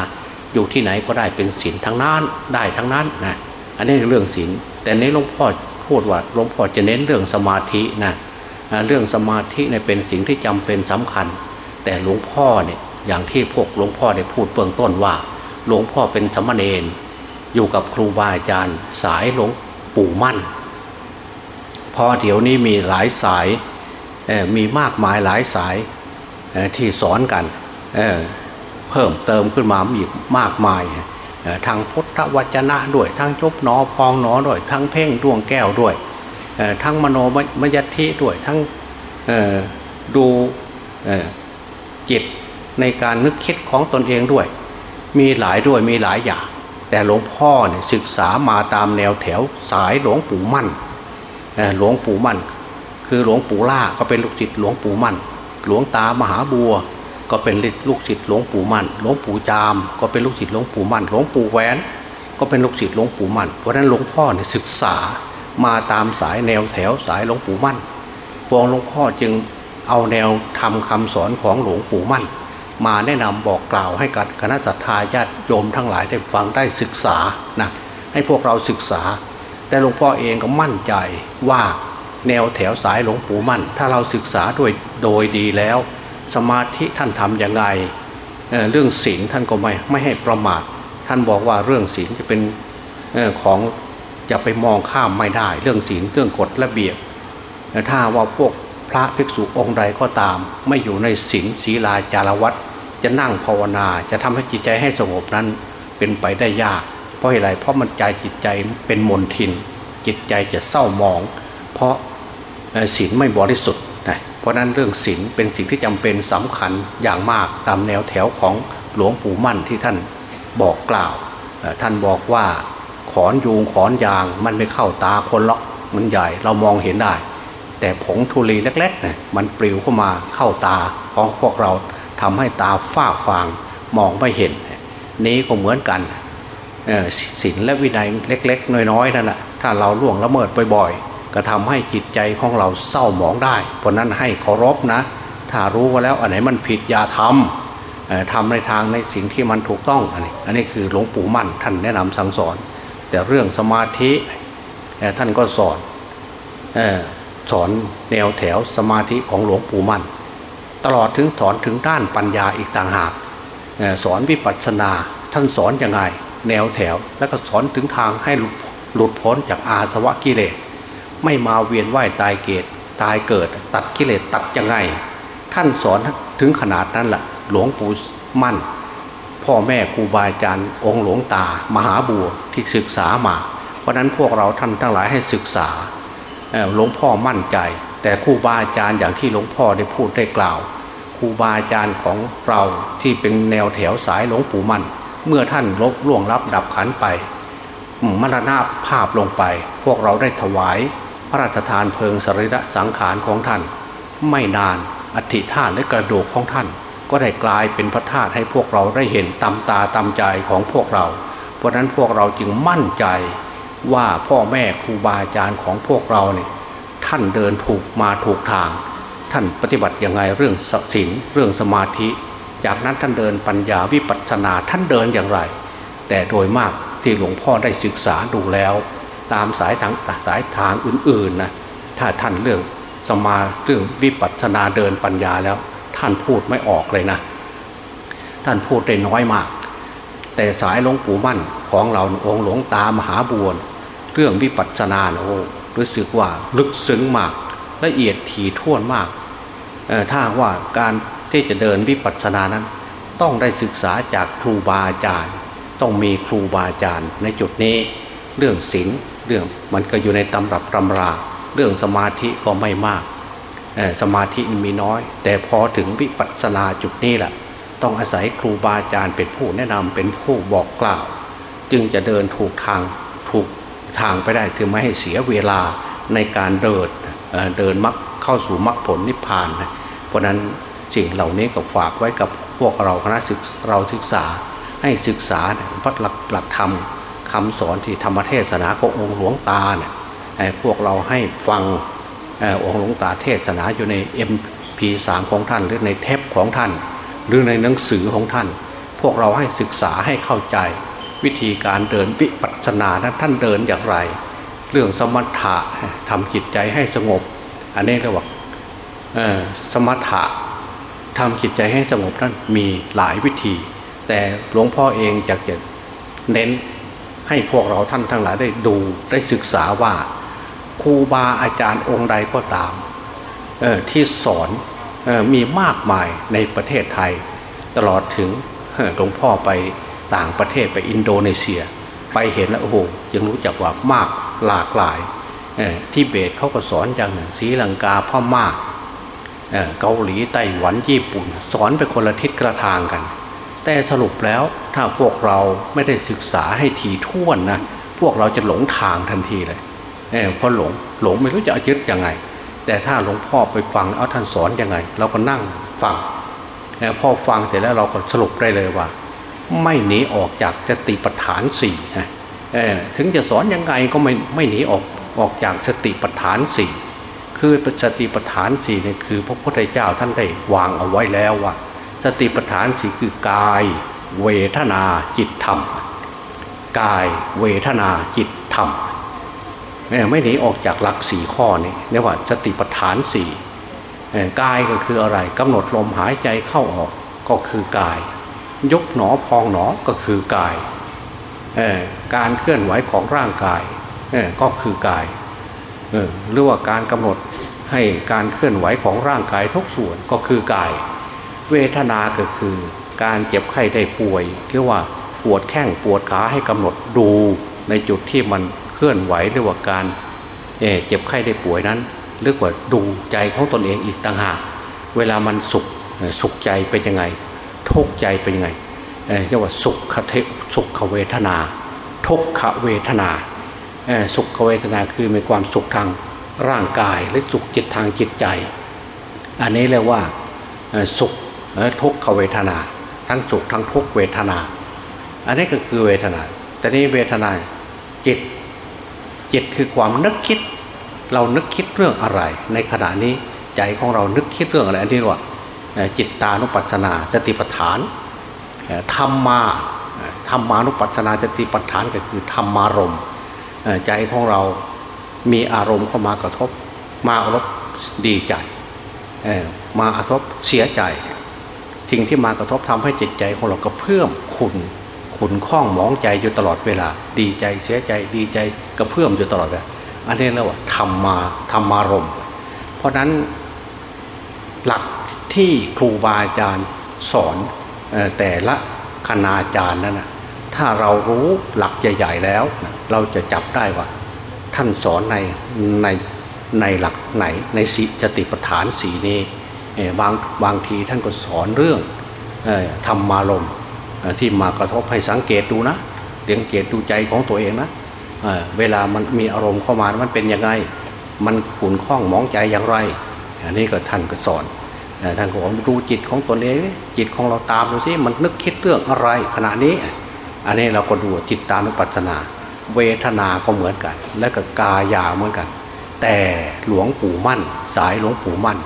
อยู่ที่ไหนก็ได้เป็นศีลทั้งนั้นได้ทั้งนั้นนะอันนี้เรื่องศีลแต่ในหลวงพ่อพูดว่าหลวงพ่อจะเน้นเรื่องสมาธินะเรื่องสมาธิเนี่ยเป็นสิ่งที่จำเป็นสำคัญ แต่หลวงพ่อเนี่ยอย่างที่พวกหลวงพ่อได้พูดเบื้องต้นว่า หลวงพ่อเป็นสมณเณรอยู่กับครูบาอาจารย์ สายหลวงปู่มั่น พอเดี๋ยวนี้มีหลายสาย มีมากมายหลายสายที่สอนกันเเพิ่มเติมขึ้นมาอีกมากมายทางพุทธวจนะด้วยทั้งจบนอพองนอด้วยทั้งเพ่งดวงแก้วด้วยทั้งมโนมยทิด้วยทั้งดูจิตในการนึกคิดของตนเองด้วย มีหลายด้วยมีหลายอย่าง แต่หลวงพ่อเนี่ยศึกษามาตามแนวแถวสายหลวงปู่มั่นหลวงปู่มั่น คือหลวงปู่ล่าก็เป็นลูกศิษย์หลวงปู่มั่น หลวงตามหาบัว ก็เป็นลูกศิษย์หลวงปู่มั่น หลวงปู่จาม ก็เป็นลูกศิษย์หลวงปู่มั่น หลวงปู่แหวน ก็เป็นลูกศิษย์หลวงปู่มั่น เพราะนั้นหลวงพ่อเนี่ยศึกษามาตามสายแนวแถวสายหลวงปู่มั่นพวงหลวงพ่อจึงเอาแนวทำคำสอนของหลวงปู่มั่น มาแนะนำบอกกล่าวให้กับคณะสัตยาญาติโยมทั้งหลายได้ฟังได้ศึกษานะให้พวกเราศึกษา แต่หลวงพ่อเองก็มั่นใจว่า แนวแถวสายหลวงปู่มั่น ถ้าเราศึกษาด้วยโดยดีแล้ว สมาธิท่านทำยังไงเเรื่องศีลท่านก็ไม่ไม่ให้ประมาท ท่านบอกว่าเรื่องศีลจะเป็นอของจะไปมองข้ามไม่ได้ เรื่องศีลเรื่องกฎระเบียบถ้าว่าพวกพระภิกษุองค์ใดก็ตาม ไม่อยู่ในศีลศีลาจารวัตจะนั่งภาวนาจะทำให้จิตใจให้สงบนั้นเป็นไปได้ยาก เพราะอะไรเพราะมันใจจิตใจเป็นมนทิน จิตใจจะเศร้าหมอง เพราะ ศีลไม่บริสุทธิ์นะเพราะนั้นเรื่องศีลเป็นสิ่งที่จำเป็นสำคัญอย่างมากตามแนวแถวของหลวงปู่มั่นที่ท่านบอกกล่าว ท่านบอกว่าขอนยูงขอนยางมันไม่เข้าตาคนหรอกมันใหญ่เรามองเห็นได้ แต่ผงธุลีเล็กๆเนี่ยมันปลิวเข้ามาเข้าตาของพวกเราทำให้ตาฝ้าฟางมองไม่เห็น นี้ก็เหมือนกันศีลและวินัยเล็ก ๆ น้อยๆนั่นแหละถ้าเราล่วงละเมิดบ่อยๆ ก็ทำให้จิตใจของเราเศร้าหมองได้ เพราะนั้นให้เคารพนะ ถ้ารู้ว่าแล้วอันไหนมันผิดอย่าทำทำในทางในสิ่งที่มันถูกต้องอันนี้อันนี้คือหลวงปู่มั่นท่านแนะนำสั่งสอน แต่เรื่องสมาธิท่านก็สอนสอนแนวแถวสมาธิของหลวงปู่มั่น ตลอดถึงสอนถึงด้านปัญญาอีกต่างหากสอนวิปัสสนาท่านสอนยังไง แนวแถว แล้วก็สอนถึงทางให้หลุดพ้นจากอาสวะกิเลส ไม่มาเวียนว่ายตายเกิดตายเกิด ตัดกิเลสตัดยังไง ท่านสอนถึงขนาดนั้นแหละหลวงปู่มั่น พ่อแม่ครูบาอาจารย์ องค์หลวงตา มหาบัวที่ศึกษามา เพราะนั้นพวกเราท่านทั้งหลายให้ศึกษาหลวงพ่อมั่นใจ แต่ครูบาอาจารย์อย่างที่หลวงพ่อได้พูดได้กล่าวครูบาอาจารย์ของเราที่เป็นแนวแถวสายหลวงปู่มั่น เมื่อท่านลบล่วงรับดับขันไปมรณาภาพลงไป พวกเราได้ถวาย พระราชทานเพลิงสรีระสังขารของท่าน ไม่นานอธิธาตและกระดูกของท่าน ก็ได้กลายเป็นพระธาตุให้พวกเราได้เห็นตำตาตำใจของพวกเรา เพราะนั้นพวกเราจึงมั่นใจว่าพ่อแม่ครูบาอาจารย์ของพวกเราเนี่ยท่านเดินถูกมาถูกทาง ท่านปฏิบัติยังไงเรื่องศีลเรื่องสมาธิ จากนั้นท่านเดินปัญญาวิปัสสนาท่านเดินอย่างไร แต่โดยมากที่หลวงพ่อได้ศึกษาดูแล้ว ตามสายทางสายทางอื่นๆนะถ้าท่านเรื่องสมาเรื่องวิปัสสนาเดินปัญญาแล้ว ท่านพูดไม่ออกเลยนะ ท่านพูดได้น้อยมาก แต่สายหลวงปู่มั่นของเราองค์หลวงตามหาบวนเรื่องวิปัสสนาโอ้รู้สึกว่าลึกซึ้งมากละเอียดถี่ถ้วนมากถ้าว่าการที่จะเดินวิปัสสนานั้น ต้องได้ศึกษาจากครูบาอาจารย์ ต้องมีครูบาอาจารย์ในจุดนี้ เรื่องศีลเรื่องมันก็อยู่ในตำรับตำรา เรื่องสมาธิก็ไม่มากสมาธิมีน้อย แต่พอถึงวิปัสสนาจุดนี้แหละต้องอาศัยครูบาอาจารย์เป็นผู้แนะนำเป็นผู้บอกกล่าว จึงจะเดินถูกทางถูกทางไปได้คือไม่ให้เสียเวลาในการเดินเดินมักเข้าสู่มรรคผลนิพพานเพราะนั้นสิ่งเหล่านี้ก็ฝากไว้กับพวกเราคณะศึกเราศึกษาให้ศึกษาพระหลักหลักธรรม คำสอนที่ธรรมเทศนาขององค์หลวงตาเนี่ยพวกเราให้ฟังองค์หลวงตาเทศนาอยู่ใน MP3 ของท่าน หรือในเทปของท่าน หรือในหนังสือของท่าน พวกเราให้ศึกษาให้เข้าใจ วิธีการเดินวิปัสสนานะท่านเดินอย่างไร เรื่องสมถะทำจิตใจให้สงบ อันนี้เรียกว่าสมถะทำจิตใจให้สงบนั้นมีหลายวิธี แต่หลวงพ่อเองอยากจะเน้น ให้พวกเราท่านทั้งหลายได้ดูได้ศึกษาว่าครูบาอาจารย์องค์ใดก็ตามที่สอนมีมากมายในประเทศไทย ตลอดถึงหลวงพ่อไปต่างประเทศไปอินโดนีเซีย ไปเห็นแล้วโอ้โหยังรู้จักว่ามากหลากหลายที่เบตเขาก็สอนอย่างหนึ่งศรีลังกาพ่อมากเกาหลีไต้หวันญี่ปุ่น สอนไปคนละทิศกระทางกัน แต่สรุปแล้วถ้าพวกเราไม่ได้ศึกษาให้ถี่ถ้วนนะพวกเราจะหลงทางทันทีเลยเออพอหลงหลงไม่รู้จะยึดยังไง แต่ถ้าหลวงพ่อไปฟังเอาท่านสอนยังไง เราก็นั่งฟังพอฟังเสร็จแล้วเราก็สรุปได้เลยว่า ไม่หนีออกจากสติปัฏฐานสี่ถึงจะสอนยังไงก็ไม่ไม่หนีออกออกจากสติปัฏฐานสี่คือสติปัฏฐานสี่เนี่ยคือ พระพุทธเจ้าท่านได้วางเอาไว้แล้วว่า สติปัฏฐานสี่คือกาย เวทนาจิตธรรม กายเวทนาจิตธรรมไม่หนีออกจากหลักสี่ข้อนี้เรียกว่าสติปัฏฐานสี่กายก็คืออะไรกำหนดลมหายใจเข้าออกก็คือกาย ยกหนอพองหนอก็คือกายการเคลื่อนไหวของร่างกายก็คือกายหรือว่าการกำหนดให้การเคลื่อนไหวของร่างกายทุกส่วนก็คือกาย เวทนาก็คือการเจ็บไข้ได้ป่วยเรียกว่าปวดแข้งปวดขาให้กำหนดดูในจุดที่มันเคลื่อนไหวเรียกว่าการเจ็บไข้ได้ป่วยนั้นเรียกว่าดูใจของตนเองอีกต่างหากเวลามันสุขสุขใจเป็นยังไง ทุกใจเป็นยังไงเรียกว่าสุขเทสุขเวทนา ทุกขเวทนาสุขเวทนาคือมีความสุขทางร่างกาย และสุขจิตทางจิตใจ อันนี้เรียกว่าสุข ทุกขเวทนา ทั้งสุขทั้งทุกเวทนา อันนี้ก็คือเวทนา แต่นี้เวทนาจิตจิตคือความนึกคิด เรานึกคิดเรื่องอะไร ในขณะนี้ใจของเรานึกคิดเรื่องอะไรอันนี้ว่าจิตตานุปัสสนาสติปัฏฐานธรรมาธรรมานุปัสสนาสติปัฏฐานก็คือธรรมารมณ์ใจของเรามีอารมณ์เข้ามากระทบ มาอารมณ์ดีใจมากระทบเสียใจ สิ่งที่มากระทบทำให้จิตใจของเราก็เพิ่มขุนขุนข้องมองใจอยู่ตลอดเวลา ดีใจเสียใจดีใจก็เพิ่อมอยู่ตลอดเวลาอันนี้เรียกว่าธรรมาธรรมารมเพราะนั้นหลักที่ครูบาอาจารย์สอนแต่ละคณาจารย์นั้นนะถ้าเรารู้หลักใหญ่ ๆ แล้ว เราจะจับได้ว่า ท่านสอนในในในหลักไหนในสีจติปฐานสีนี้ บางบางทีท่านก็สอนเรื่องธรรมารมที่มากระทบให้สังเกตดูนะสังเกตดูใจของตัวเองนะเวลามันมีอารมณ์เข้ามามันเป็นยังไง มันขุนข้องมองใจอย่างไร อันนี้ก็ท่านก็สอนท่านก็บอกดูจิตของตนเองจิตของเราตามดูสิมันนึกคิดเรื่องอะไรขณะนี้ อันนี้เราก็ดูจิตตานุปัสสนา เวทนาก็เหมือนกัน และก็กายาเหมือนกัน แต่หลวงปู่มั่น สายหลวงปู่มั่น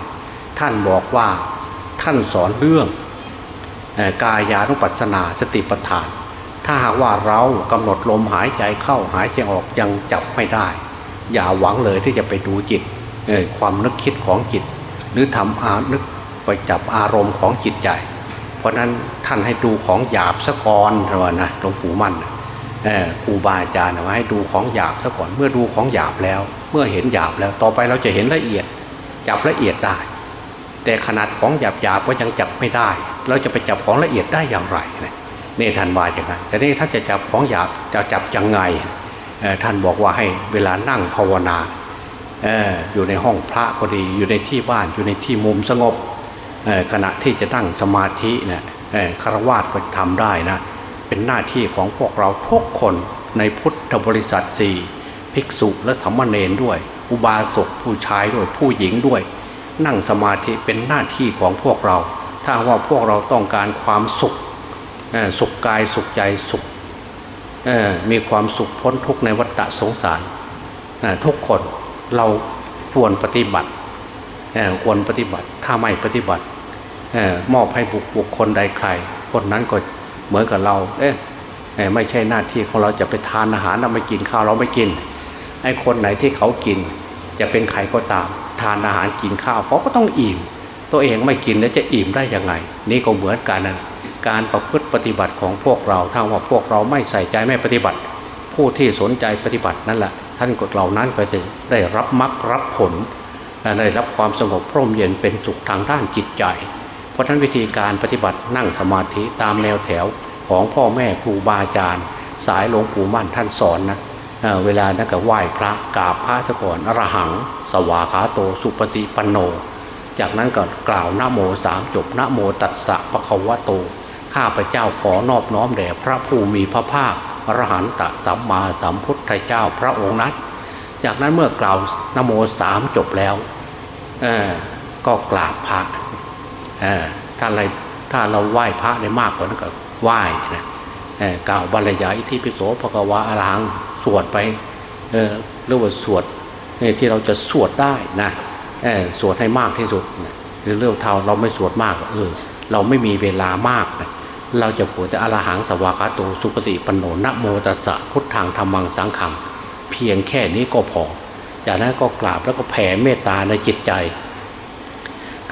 ท่านบอกว่าท่านสอนเรื่องกายานุปัสสนาสติปัฏฐาน ถ้าหากว่าเรากำหนดลมหายใจเข้าหายใจออกยังจับไม่ได้ อย่าหวังเลยที่จะไปดูจิตความนึกคิดของจิต หรือทำอานึกไปจับอารมณ์ของจิตใจ เพราะนั้นท่านให้ดูของหยาบสะก่อนนะหลวงปู่มั่นครูบาอาจารย์ว่าให้ดูของหยาบซะก่อนเมื่อดูของหยาบแล้ว เมื่อเห็นหยาบแล้วต่อไปเราจะเห็นละเอียดจับละเอียดได้ แต่ขนาดของหยาบหยาบก็ยังจับไม่ได้ เราจะไปจับของละเอียดได้อย่างไรนี่ท่านว่าอย่างนั้นแต่นี่ถ้าจะจับของหยาบจะจับยังไงท่านบอกว่าให้เวลานั่งภาวนาอยู่ในห้องพระก็ดีอยู่ในที่บ้านอยู่ในที่มุมสงบขณะที่จะนั่งสมาธิเนี่ยคารวะก็ทำได้นะเป็นหน้าที่ของพวกเราทุกคนในพุทธบริษัทสี่ภิกษุและธรรมเนรด้วย อุบาสกผู้ชายด้วยผู้หญิงด้วย นั่งสมาธิเป็นหน้าที่ของพวกเรา ถ้าว่าพวกเราต้องการความสุขสุขกายสุขใจสุขมีความสุขพ้นทุกในวัฏสงสารทุกคนเราควรปฏิบัติควรปฏิบัติถ้าไม่ปฏิบัติมอบให้บุคบุคคลใดใคร คนนั้นก็เหมือนกับเรา เอ๊ะไม่ใช่หน้าที่ของเราจะไปทานอาหารเราไม่กินข้าวเราไม่กินไอ้คนไหนที่เขากิน จะเป็นใครก็ตามานอาหารกินข้าวเขาก็ต้องอิ่ม ตัวเองไม่กินแล้วจะอิ่มได้ยังไง นี่ก็เหมือนกันนะการประพฤติปฏิบัติของพวกเราถ้าว่าพวกเราไม่ใส่ใจไม่ปฏิบัติ ผู้ที่สนใจปฏิบัตินั่นแหละท่านกดเหล่านั้นก็จะได้รับมรรครับผลได้รับความสงบพร่มเย็นเป็นสุขทางด้านจิตใจ เพราะฉะนั้นวิธีการปฏิบัตินั่งสมาธิตามแนวแถวของพ่อแม่ครูบาอาจารย์ สายหลวงปู่มั่นท่านสอนนะเเวลานั้นก็ไหว้พระกราบพระสก่อนอรหัง วาขาโตสุปฏิปันโน จากนั้นก็กล่าวนโมสามจบนโมตัสสะปะคะวะโต ข้าพเจ้าขอนอบน้อมแด่พระผู้มีพระภาคอรหันตสัมมาสัมพุทธเจ้าพระองค์นั้น จากนั้นเมื่อกล่าวนโมสามจบแล้วก็กราบพระถ้าอะไรถ้าเราไหว้พระได้มากกว่านั้นก็ไหว้นะกล่าวบรรยายที่พิโสภกวาอรหังสวดไปเรียกว่าสวด ที่เราจะสวดได้นะสวดให้มากที่สุดเรื่องเท่าเราไม่สวดมากเออ เราไม่มีเวลามากนะเราจะพูดแต่อรหังสวากาโตสุปฏิปโนนะโมตัสสะพุทธังธรรมังสังขังเพียงแค่นี้ก็พอ จากนั้นก็กราบแล้วก็แผ่เมตตาในจิตใจ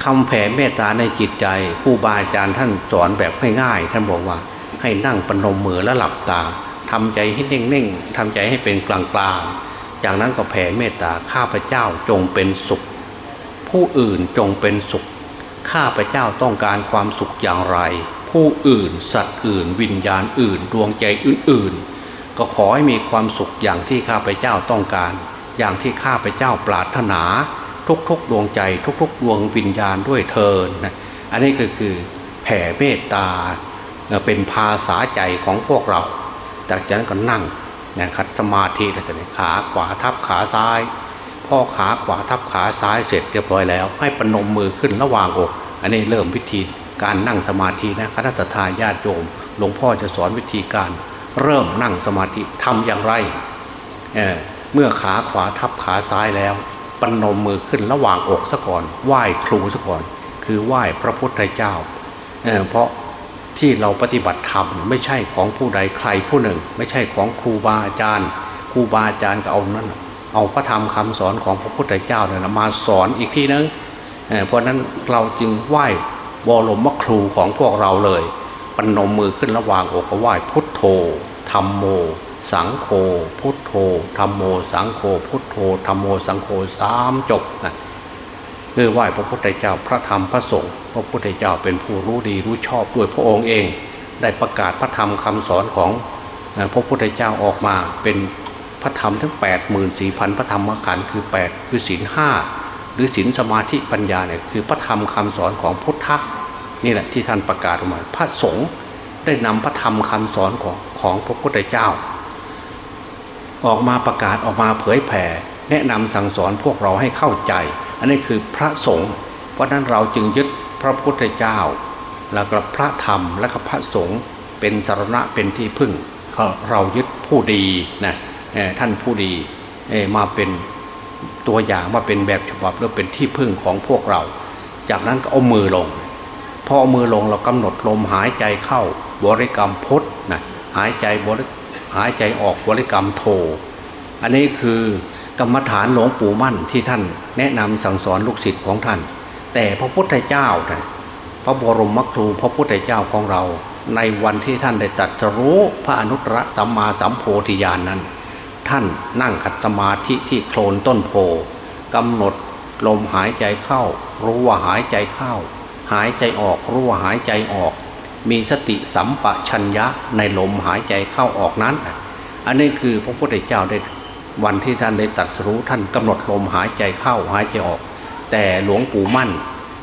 คำแผ่เมตตาในจิตใจผู้บาอาจารย์ท่านสอนแบบง่ายๆท่านบอกว่า ให้นั่งปนมมือแล้วหลับตาทำใจให้เน่งๆทำใจให้เป็นกลางๆ จากนั้นก็แผ่เมตตาข้าพเจ้าจงเป็นสุข ผู้อื่นจงเป็นสุข ข้าพเจ้าต้องการความสุขอย่างไร ผู้อื่น สัตว์อื่น วิญญาณอื่น ดวงใจอื่น ๆ ก็ขอให้มีความสุขอย่างที่ข้าพเจ้าต้องการ อย่างที่ข้าพเจ้าปรารถนา ทุกๆดวงใจ ทุกๆดวงวิญญาณด้วยเทินนะอันนี้ก็คือแผ่เมตตาเป็นภาษาใจของพวกเราจากนั้นก็นั่ง นะคัดสมาธิแล้วแต่ขาขวาทับขาซ้าย พ่อขาขวาทับขาซ้ายเสร็จเรียบร้อยแล้ว ให้ปนมมือขึ้นระหว่างอก อันนี้เริ่มวิธีการนั่งสมาธินะคณะทาญาติโยมหลวงพ่อจะสอนวิธีการ เริ่มนั่งสมาธิทำอย่างไรเเมื่อขาขวาทับขาซ้ายแล้วปนมมือขึ้นระหว่างอกซะก่อน ไหว้ครูซะก่อน คือไหว้พระพุทธเจ้าเเพราะ ที่เราปฏิบัติธรรมไม่ใช่ของผู้ใดใครผู้หนึ่ง ไม่ใช่ของครูบาอาจารย์ครูบาอาจารย์ก็เอานั้นเอาพระธรรมคำสอนของพระพุทธเจ้าเนี่ยมาสอนอีกทีนึงเพราะนั้นเราจึงไหว้บรมครูของพวกเราเลยปนมมือขึ้นระหว่างอกไหว้พุทโธธรรมโม สังโฆพุทโธธรรมโม สังโฆพุทโธธรรมโมสังโฆสามจบนะคือไหว้พระพุทธเจ้าพระธรรมพระสงฆ์ พระพุทธเจ้าเป็นผู้รู้ดีรู้ชอบด้วยพระองค์เอง ได้ประกาศพระธรรมคำสอนของพระพุทธเจ้าออกมาเป็นพระธรรมทั้ง8 4 0 0 0พันพระธรรมขันธ์คือ 8 คือศีลห้าหรือศีลสมาธิปัญญาเนี่ยคือพระธรรมคำสอนของพุทธะนี่แหละที่ท่านประกาศออกมา พระสงฆ์ได้นำพระธรรมคำสอนของของพระพุทธเจ้า ออกมาประกาศออกมาเผยแผ่แนะนำสั่งสอนพวกเราให้เข้าใจ อันนี้คือพระสงฆ์เพราะนั้นเราจึงยึด ระพุทธเจ้า แล้วก็พระธรรมและก็พระสงฆ์เป็นสารณะเป็นที่พึ่งเรายึดผู้ดีนะท่านผู้ดีมาเป็นตัวอย่างมาเป็นแบบฉบับแล้วเป็นที่พึ่งของพวกเรา จากนั้นก็เอามือลง พอเอามือลงเรากำหนดลมหายใจเข้าบริกรรมพุทนะหายใจบริหายใจออกบริกรรมโท อันนี้คือกรรมฐานหลวงปู่มั่นที่ท่านแนะนำสั่งสอนลูกศิษย์ของท่าน แต่พระพุทธเจ้าพระบรมครูพระพุทธเจ้าของเรา ในวันที่ท่านได้ตัดรู้พระอนุตตรสัมมาสัมโพธิญาณนนั้น ท่านนั่งขัดสมาธิที่โคลนต้นโพกำหนดลมหายใจเข้า รู้ว่าหายใจเข้า หายใจออกรู้ว่าหายใจออก มีสติสัมปชัญญะในลมหายใจเข้าออกนั้น อันนี้คือพระพุทธเจ้าได้วันที่ท่านได้ตัดรู้ท่านกำหนดลมหายใจเข้าหายใจออก แต่หลวงปู่มั่น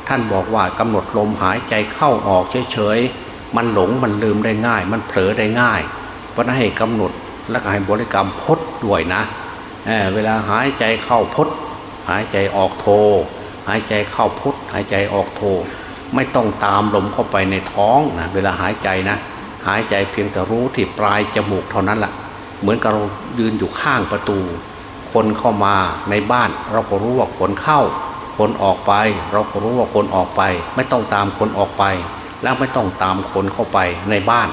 ท่านบอกว่ากำหนดลมหายใจเข้าออกเฉยๆมันหลงมันลืมได้ง่าย มันเผลอได้ง่ายเพราะนั้นให้กำหนดและให้บริกรรมพดด้วยนะเเวลาหายใจเข้าพดหายใจออกโท หายใจเข้าพดหายใจออกโท ไม่ต้องตามลมเข้าไปในท้องนะเวลาหายใจนะ หายใจเพียงแต่รู้ที่ปลายจมูกเท่านั้นแหละเหมือนกับเรายืนอยู่ข้างประตู คนเข้ามาในบ้าน เราก็รู้ว่าคนเข้า คนออกไป เราก็รู้ว่าคนออกไป ไม่ต้องตามคนออกไป แล้วไม่ต้องตามคนเข้าไปในบ้าน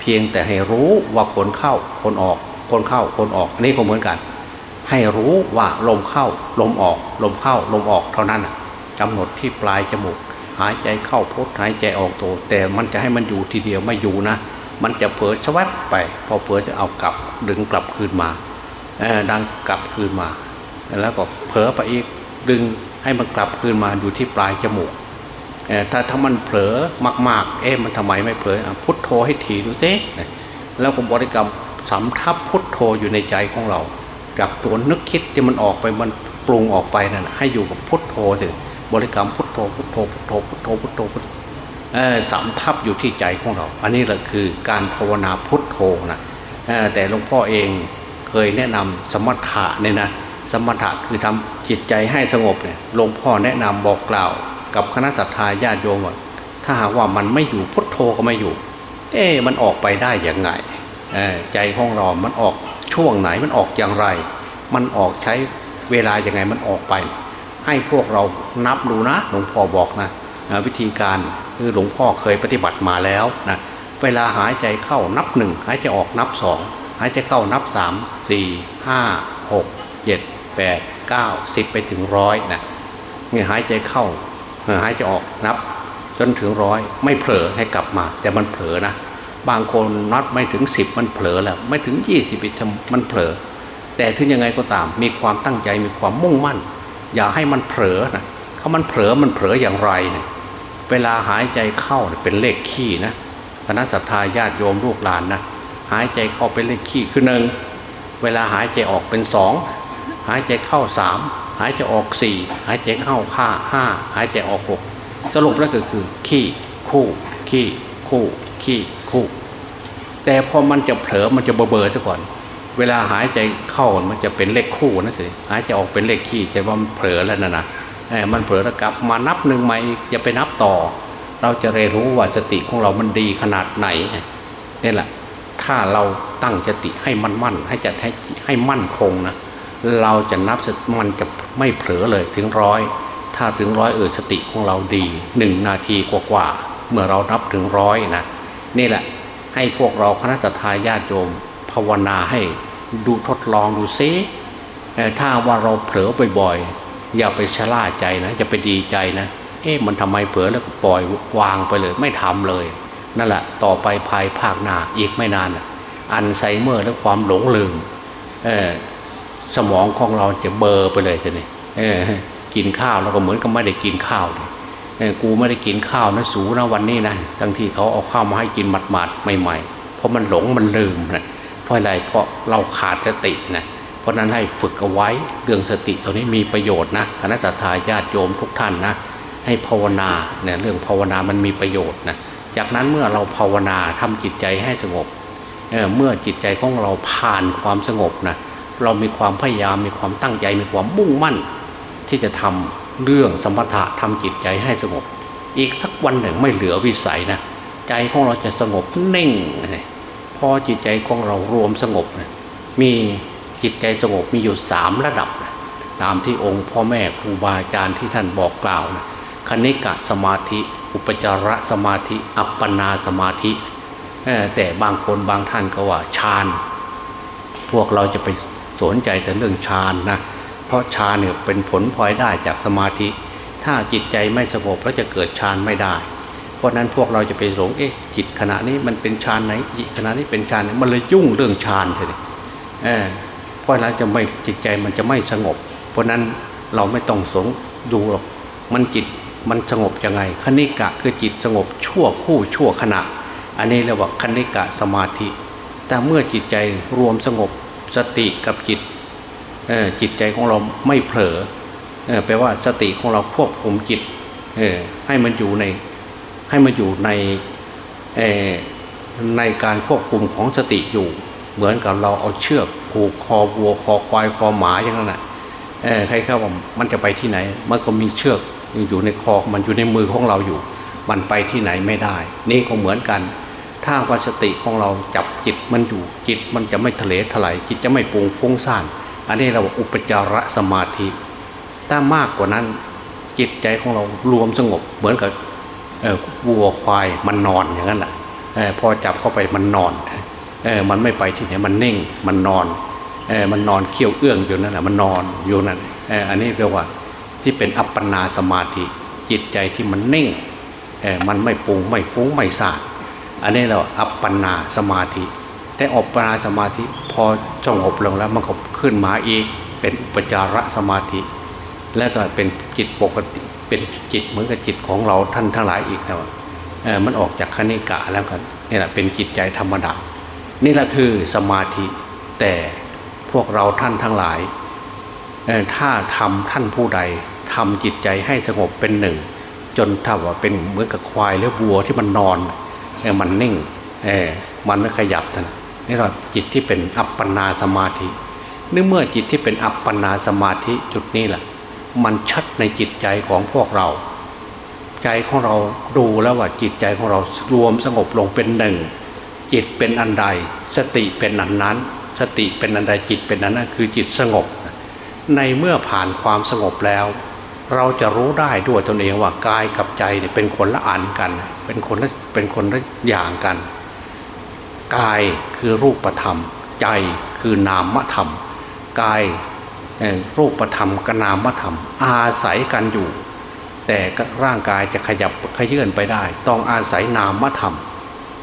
เพียงแต่ให้รู้ว่าคนเข้าคนออก คนเข้าคนออกอันนี้ก็เหมือนกัน ให้รู้ว่าลมเข้าลมออก ลมเข้าลมออกเท่านั้นกำหนดที่ปลายจมูก หายใจเข้าพุทหายใจออกโตแต่มันจะให้มันอยู่ทีเดียวไม่อยู่นะมันจะเผลอชวับไป พอเผลอจะเอากลับดึงกลับคืนมาดังกลับคืนมา แล้วก็เผลอไปอีกดึง ให้มันกลับคืนมาอยู่ที่ปลายจมูกถ้าถ้ามันเผลอมาก ๆ เอ๊ะมันทำไมไม่เผลอพุทโธให้ถี่ดูเต้แล้วก็บริกรรมสำทับพุทโธอยู่ในใจของเรา กับตัวนึกคิดที่มันออกไปมันปรุงออกไปนั่นให้อยู่กับพุทโธเถอบริกรรมพุทโธพุทโธพุทโธพุทโธพุทโธพุทสำทับอยู่ที่ใจของเรา อันนี้แหละคือการภาวนาพุทโธนะแต่หลวงพ่อเองเคยแนะนำสมถะเนี่ยนะ สมถะคือทำจิตใจให้สงบเนี่ยหลวงพ่อแนะนำบอกกล่าว กับคณะสัตยาญาติโยมว่าถ้าหากว่ามันไม่อยู่พุทโธก็ไม่อยู่ เอ๊มันออกไปได้อย่างไงใจของเรา มันออกช่วงไหนมันออกอย่างไร มันออกใช้เวลาอย่างไงมันออกไป ให้พวกเรานับดูนะ หลวงพ่อบอกนะวิธีการคือหลวงพ่อเคยปฏิบัติมาแล้วนะเวลาหายใจเข้านับหนึ่งหายใจออกนับสองหายใจเข้านับสามสี่ห้าหกเจ็ด แปดเก้าสิบไปถึงร้อยนะนี่หายใจเข้าหายใจออกนับ จนถึงร้อยไม่เผลอให้กลับมา แต่มันเผลอนะบางคนนับไม่ถึงสิบมันเผลอแล้ว ไม่ถึงยี่สิบมันเผลอ แต่ถึงยังไงก็ตาม มีความตั้งใจมีความมุ่งมั่น อย่าให้มันเผลอนะถ้ามันเผลอมันเผลออย่างไรเนี่ยเวลาหายใจเข้าเป็นเลขขี้นะคณะสัตยาญาติโยมลูกหลานนะหายใจเข้าเป็นเลขขี้คือหนึ่งเวลาหายใจออกเป็นสอง หายใจเข้าสามหายใจออกสี่หายใจเข้าห้าห้าหายใจออกหกสรุปแล้วก็คือขี้คู่ขี้คู่ขี้คู่แต่พอมันจะเผลอมันจะเบอเบอซะก่อน เวลาหายใจเข้ามันจะเป็นเลขคู่นะสิหายใจออกเป็นเลขขี้จะว่ามันเผลอแล้วนะนะมันเผลอแล้วกลับมานับหนึ่งใหม่อย่าไปนับต่อ เราจะเรียนรู้ว่าสติของเรามันดีขนาดไหนนี่แหละถ้าเราตั้งสติให้มันมั่นให้จะให้ให้มั่นคงนะ เราจะนับมันจะไม่เผลอเลยถึงร้อยถ้าถึงร้อยเออสติของเราดีหนึ่งนาทีกว่าๆเมื่อเรานับถึงร้อยนะนี่แหละให้พวกเราคณะทาญาติโยมภาวนาให้ดูทดลองดูซิถ้าว่าเราเผลอบ่อยๆอย่าไปชะล่าใจนะอย่าไปดีใจนะเอ๊ะมันทำไมเผลอแล้วก็ปล่อยวางไปเลย ไม่ทำเลย นั่นแหละต่อไปภายภาคหน้าอีกไม่นานอันไซเมอร์และความหลงลืม สมองของเราจะเบอร์ไปเลยทีนี้กินข้าวแล้วก็เหมือนกับไม่ได้กินข้าวเลยกูไม่ได้กินข้าวนะสูนะวันนี้นะทั้งที่เขาเอาข้าวมาให้กินหมาดๆใหม่ๆเพราะมันหลงมันลืมนะเพราะอะไรเพราะเราขาดสตินะเพราะนั้นให้ฝึกเอาไว้เรื่องสติตัวนี้มีประโยชน์นะคณะสัตยาญาติโยมทุกท่านนะให้ภาวนาเนี่ยเรื่องภาวนามันมีประโยชน์นะจากนั้นเมื่อเราภาวนาทำจิตใจให้สงบเเมื่อจิตใจของเราผ่านความสงบนะ เรามีความพยายามมีความตั้งใจมีความมุ่งมั่น ที่จะทำเรื่องสมถะทำจิตใจให้สงบ อีกสักวันหนึ่งไม่เหลือวิสัยนะใจของเราจะสงบนิ่งพอจิตใจของเรารวมสงบมีจิตใจสงบมีอยู่สามระดับตามที่องค์พ่อแม่ครูบาอาจารย์ที่ท่านบอกกล่าวนะคณิกะสมาธิ อุปจารสมาธิ อัปปนาสมาธิแต่บางคนบางท่านก็ว่าฌานพวกเราจะไป สนใจแต่เรื่องฌานนะเพราะฌานเนี่ยเป็นผลพลอยได้จากสมาธิ ถ้าจิตใจไม่สงบแล้วจะเกิดฌานไม่ได้ เพราะนั้นพวกเราจะไปหลงเอ๊ะจิตขณะนี้มันเป็นฌานไหนจิตขณะนี้เป็นฌานมันเลยยุ่งเรื่องฌานเลยเออเพราะนั้นจะไม่จิตใจมันจะไม่สงบ เพราะนั้นเราไม่ต้องสงดูหรอกมันจิตมันสงบยังไงคณิกะคือจิตสงบชั่วผู้ชั่วขณะ อันนี้เรียกว่าคณิกะสมาธิ แต่เมื่อจิตใจรวมสงบ สติกับจิตจิตใจของเราไม่เผลอแปลว่าสติของเราควบคุมจิตให้มันอยู่ในให้มันอยู่ในในการควบคุมของสติอยู่ เหมือนกับเราเอาเชือกผูกคอวัวคอควายคอหมาอย่างนั้นแหละใครเข้าว่ามันจะไปที่ไหน มันก็มีเชือกอยู่ในคอมันอยู่ในมือของเราอยู่ มันไปที่ไหนไม่ได้ นี่ก็เหมือนกัน ถ้าว่าสติของเราจับจิตมันอยู่จิตมันจะไม่ทะเลถลายจิตจะไม่ปุงฟุ้งซ่าน อันนี้เราอุปจารสมาธิ ถ้ามากกว่านั้นจิตใจของเรารวมสงบเหมือนกับวัวควายมันนอนอย่างนั้นแหละพอจับเข้าไปมันนอนอมันไม่ไปที่ไหนมันนิ่งมันนอนอมันนอนเคี้ยวเอื้องอยู่นั่นแหละมันนอนอยู่นั่นอ,อันนี้เรียกว่าที่เป็นอัปปนาสมาธิ จิตใจที่มันนิ่งมันไม่ปุงไม่ฟุ้งไม่สาด อันนี้เราอัปปนาสมาธิแต่อัปปนาสมาธิ พอสงบลงแล้วมันก็ขึ้นมาอีกเป็นอุปจารสมาธิ แล้วก็เป็นจิตปกติเป็นจิตเหมือนกับจิตของเราท่านทั้งหลายอีกแต่ว่ามันออกจากคณิกะแล้วกันนี่แหละเป็นจิตใจธรรมดา นี่แหละคือสมาธิ แต่พวกเราท่านทั้งหลายถ้าทำท่านผู้ใดทำจิตใจให้สงบเป็นหนึ่ง จนถ้าว่าเป็นเหมือนกับควายหรือวัวที่มันนอน มันนิ่งเออมันไม่ขยับท่านนี่เราจิตที่เป็นอัปปนาสมาธิเนื่อเมื่อจิตที่เป็นอัปปนาสมาธิจุดนี้แหละมันชัดในจิตใจของพวกเรา ใจของเราดูแล้วว่าจิตใจของเรารวมสงบลงเป็นหนึ่ง จิตเป็นอันใด สติเป็นอันนั้น สติเป็นอันใดจิตเป็นอันนั้นคือจิตสงบ ในเมื่อผ่านความสงบแล้ว เราจะรู้ได้ด้วยตนเองว่ากายกับใจเนี่ยเป็นคนละอันกัน เป็นคนละเป็นคนละอย่างกัน กายคือรูปธรรม ใจคือนามธรรม กายรูปธรรมกับนามธรรม อาศัยกันอยู่ แต่ร่างกายจะขยับขยื่นไปได้ ต้องอาศัยนามธรรม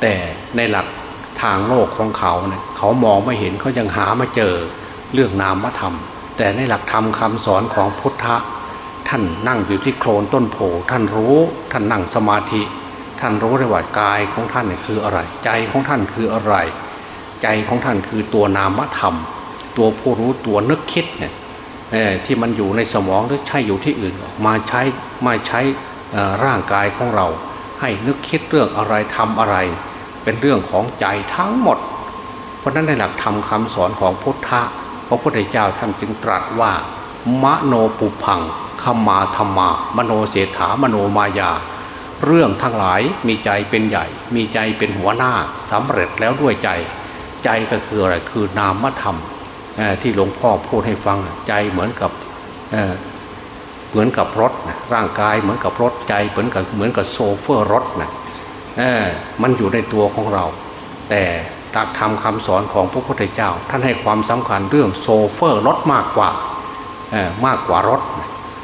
แต่ในหลักทางโลกของเขาเนี่ยเขามองไม่เห็นเขายังหาไม่เจอเรื่องนามธรรม แต่ในหลักธรรมคาสอนของพุทธะท่านนั่งอยู่ที่โคลนต้นโพท่านรู้ ท่านนั่งสมาธิ ท่านรู้ได้ว่ากายของท่านเนี่ยคืออะไร ใจของท่านคืออะไร ใจของท่านคือตัวนามธรรม ตัวผู้รู้ตัวนึกคิดเนี่ยที่มันอยู่ในสมองหรือใช่อยู่ที่อื่น มาใช้มาใช้ร่างกายของเรา ให้นึกคิดเรื่องอะไรทำอะไร เป็นเรื่องของใจทั้งหมด เพราะนั้นในหลักธรรมคาสอนของพุทธะพระพุทธเจ้าท่านจึงตรัสว่ามโนปุพังขมาธรรมามโนเสถามโนมายา เรื่องทั้งหลายมีใจเป็นใหญ่ มีใจเป็นหัวหน้าสำเร็จแล้วด้วยใจ ใจก็คืออะไรคือนามธรรมที่หลวงพ่อพูดให้ฟังใจเหมือนกับเหมือนกับรถร่างกายเหมือนกับรถใจเหมือนกับเหมือนกับโซเฟอร์รถนะมันอยู่ในตัวของเรา แต่หลักธรรมคาสอนของพระพุทธเจ้า ท่านให้ความสำคัญเรื่องโซเฟอร์รถมากกว่ามากกว่ารถ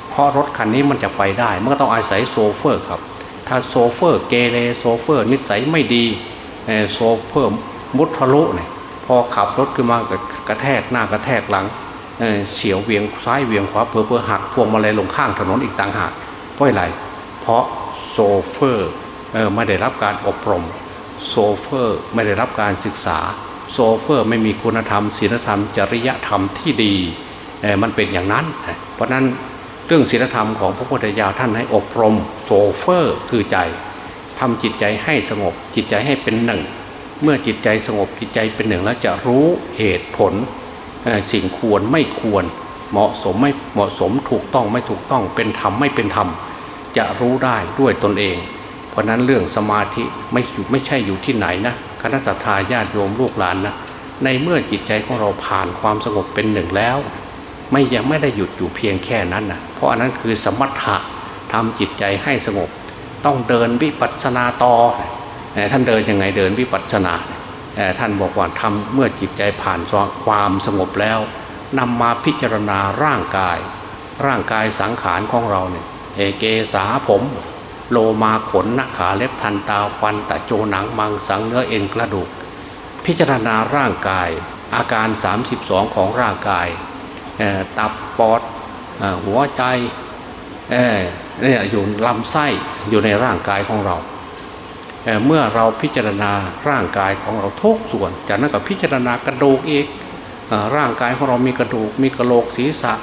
เพราะรถคันนี้มันจะไปได้มันก็ต้องอาศัยโชเฟอร์ครับ ถ้าโชเฟอร์เกเรโชเฟอร์นิสัยไม่ดีโชเฟอร์มุทะลุเนี่ยพอขับรถขึ้นมากระแทกหน้ากระแทกหลังเฉี่ยวเหวี่ยงซ้ายเหวี่ยงขวาเผลอเผลอหักพวงมาลัยลงข้างถนนอีกต่างหากเพราะอะไรเพราะโชเฟอร์ไม่ได้รับการอบรม โชเฟอร์ไม่ได้รับการศึกษา โชเฟอร์ไม่มีคุณธรรมศีลธรรม จริยธรรมที่ดีมันเป็นอย่างนั้น เพราะนั้น เรื่องศีลธรรมของพระพุทธเจ้าท่านให้อบรมโซเฟอร์คือใจทำจิตใจให้สงบ จิตใจให้เป็นหนึ่ง เมื่อจิตใจสงบจิตใจเป็นหนึ่งแล้วจะรู้เหตุผลสิ่งควรไม่ควร เหมาะสมไม่เหมาะสมถูกต้องไม่ถูกต้องเป็นธรรมไม่เป็นธรรม จะรู้ได้ด้วยตนเอง เพราะนั้นเรื่องสมาธิไม่อยู่ไม่ใช่อยู่ที่ไหนนะคณะสัตยาญาติโยมลูกหลานนะในเมื่อจิตใจของเราผ่านความสงบเป็นหนึ่งแล้ว ไม่ยังไม่ได้หยุดอยู่เพียงแค่นั้นนะ ราะอันนั้นคือสมถะทำจิตใจให้สงบ ต้องเดินวิปัสสนาต่อท่านเดินยังไงเดินวิปัสสนาท่านบอกว่าทำเมื่อจิตใจผ่านความสงบแล้วนำมาพิจารณาร่างกาย ร่างกายสังขารของเราเนี่ยเอเกสาผม โลมาขนนักขาเล็บทันตาฟันตะโจหนังมังสังเนื้อเอ็นกระดูก พิจารณาร่างกายอาการ 32 ของร่างกายตับปอด หัวใจเนี่ยอยู่ลำไส้อยู่ในร่างกายของเราเเมื่อเราพิจารณาร่างกายของเราทุกส่วน จากนั้นก็พิจารณากระดูกอีกร่างกายของเรามีกระดูก มีกระโหลกศีรษะ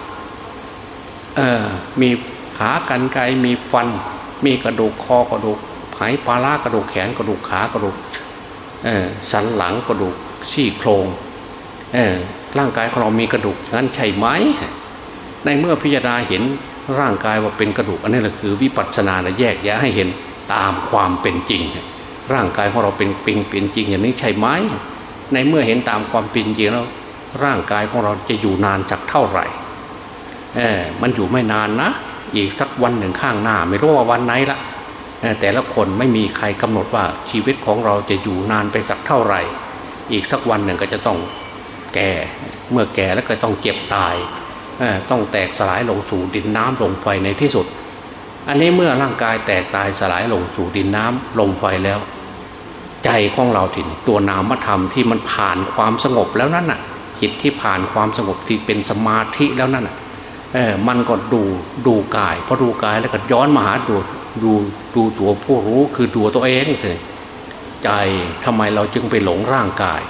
มีขากรรไกรมีฟัน มีกระดูกคอกระดูกไขปลาล่ากระดูกแขนกระดูกขากระดูกสันหลังกระดูกซี่โครงร่างกายของเรามีกระดูกงั้นใช่ไหม ในเมื่อพิจารณาเห็นร่างกายว่าเป็นกระดูกอันนี้แหละคือวิปัสสนาแยกแยะให้เห็นตามความเป็นจริง ร่างกายของเราเป็นปิงเป็นจริงอย่างนี้ใช่ไหมในเมื่อเห็นตามความเป็นจริงแล้ว ร่างกายของเราจะอยู่นานจากเท่าไหร่เออมันอยู่ไม่นานนะอีกสักวันหนึ่งข้างหน้า ไม่รู้ว่าวันไหนละแต่ละคนไม่มีใครกำหนดว่าชีวิตของเราจะอยู่นานไปสักเท่าไหร่ อีกสักวันหนึ่งก็จะต้องแก่ เมื่อแก่แล้วก็ต้องเจ็บตาย ต้องแตกสลายลงสู่ดินน้ำลงไฟในที่สุด อันนี้เมื่อร่างกายแตกตายสลายลงสู่ดินน้ำลงไฟแล้ว ใจของเราถิ่นตัวนามธรรมที่มันผ่านความสงบแล้วนั่นน่ะ จิตที่ผ่านความสงบที่เป็นสมาธิแล้วนั่นน่ะเออมันก็ดูดูกายพอดูกายแล้วก็ย้อนมาหาดูดูดูตัวผู้รู้คือตัวตัวเองเลยใจทำไมเราจึงไปหลงร่างกาย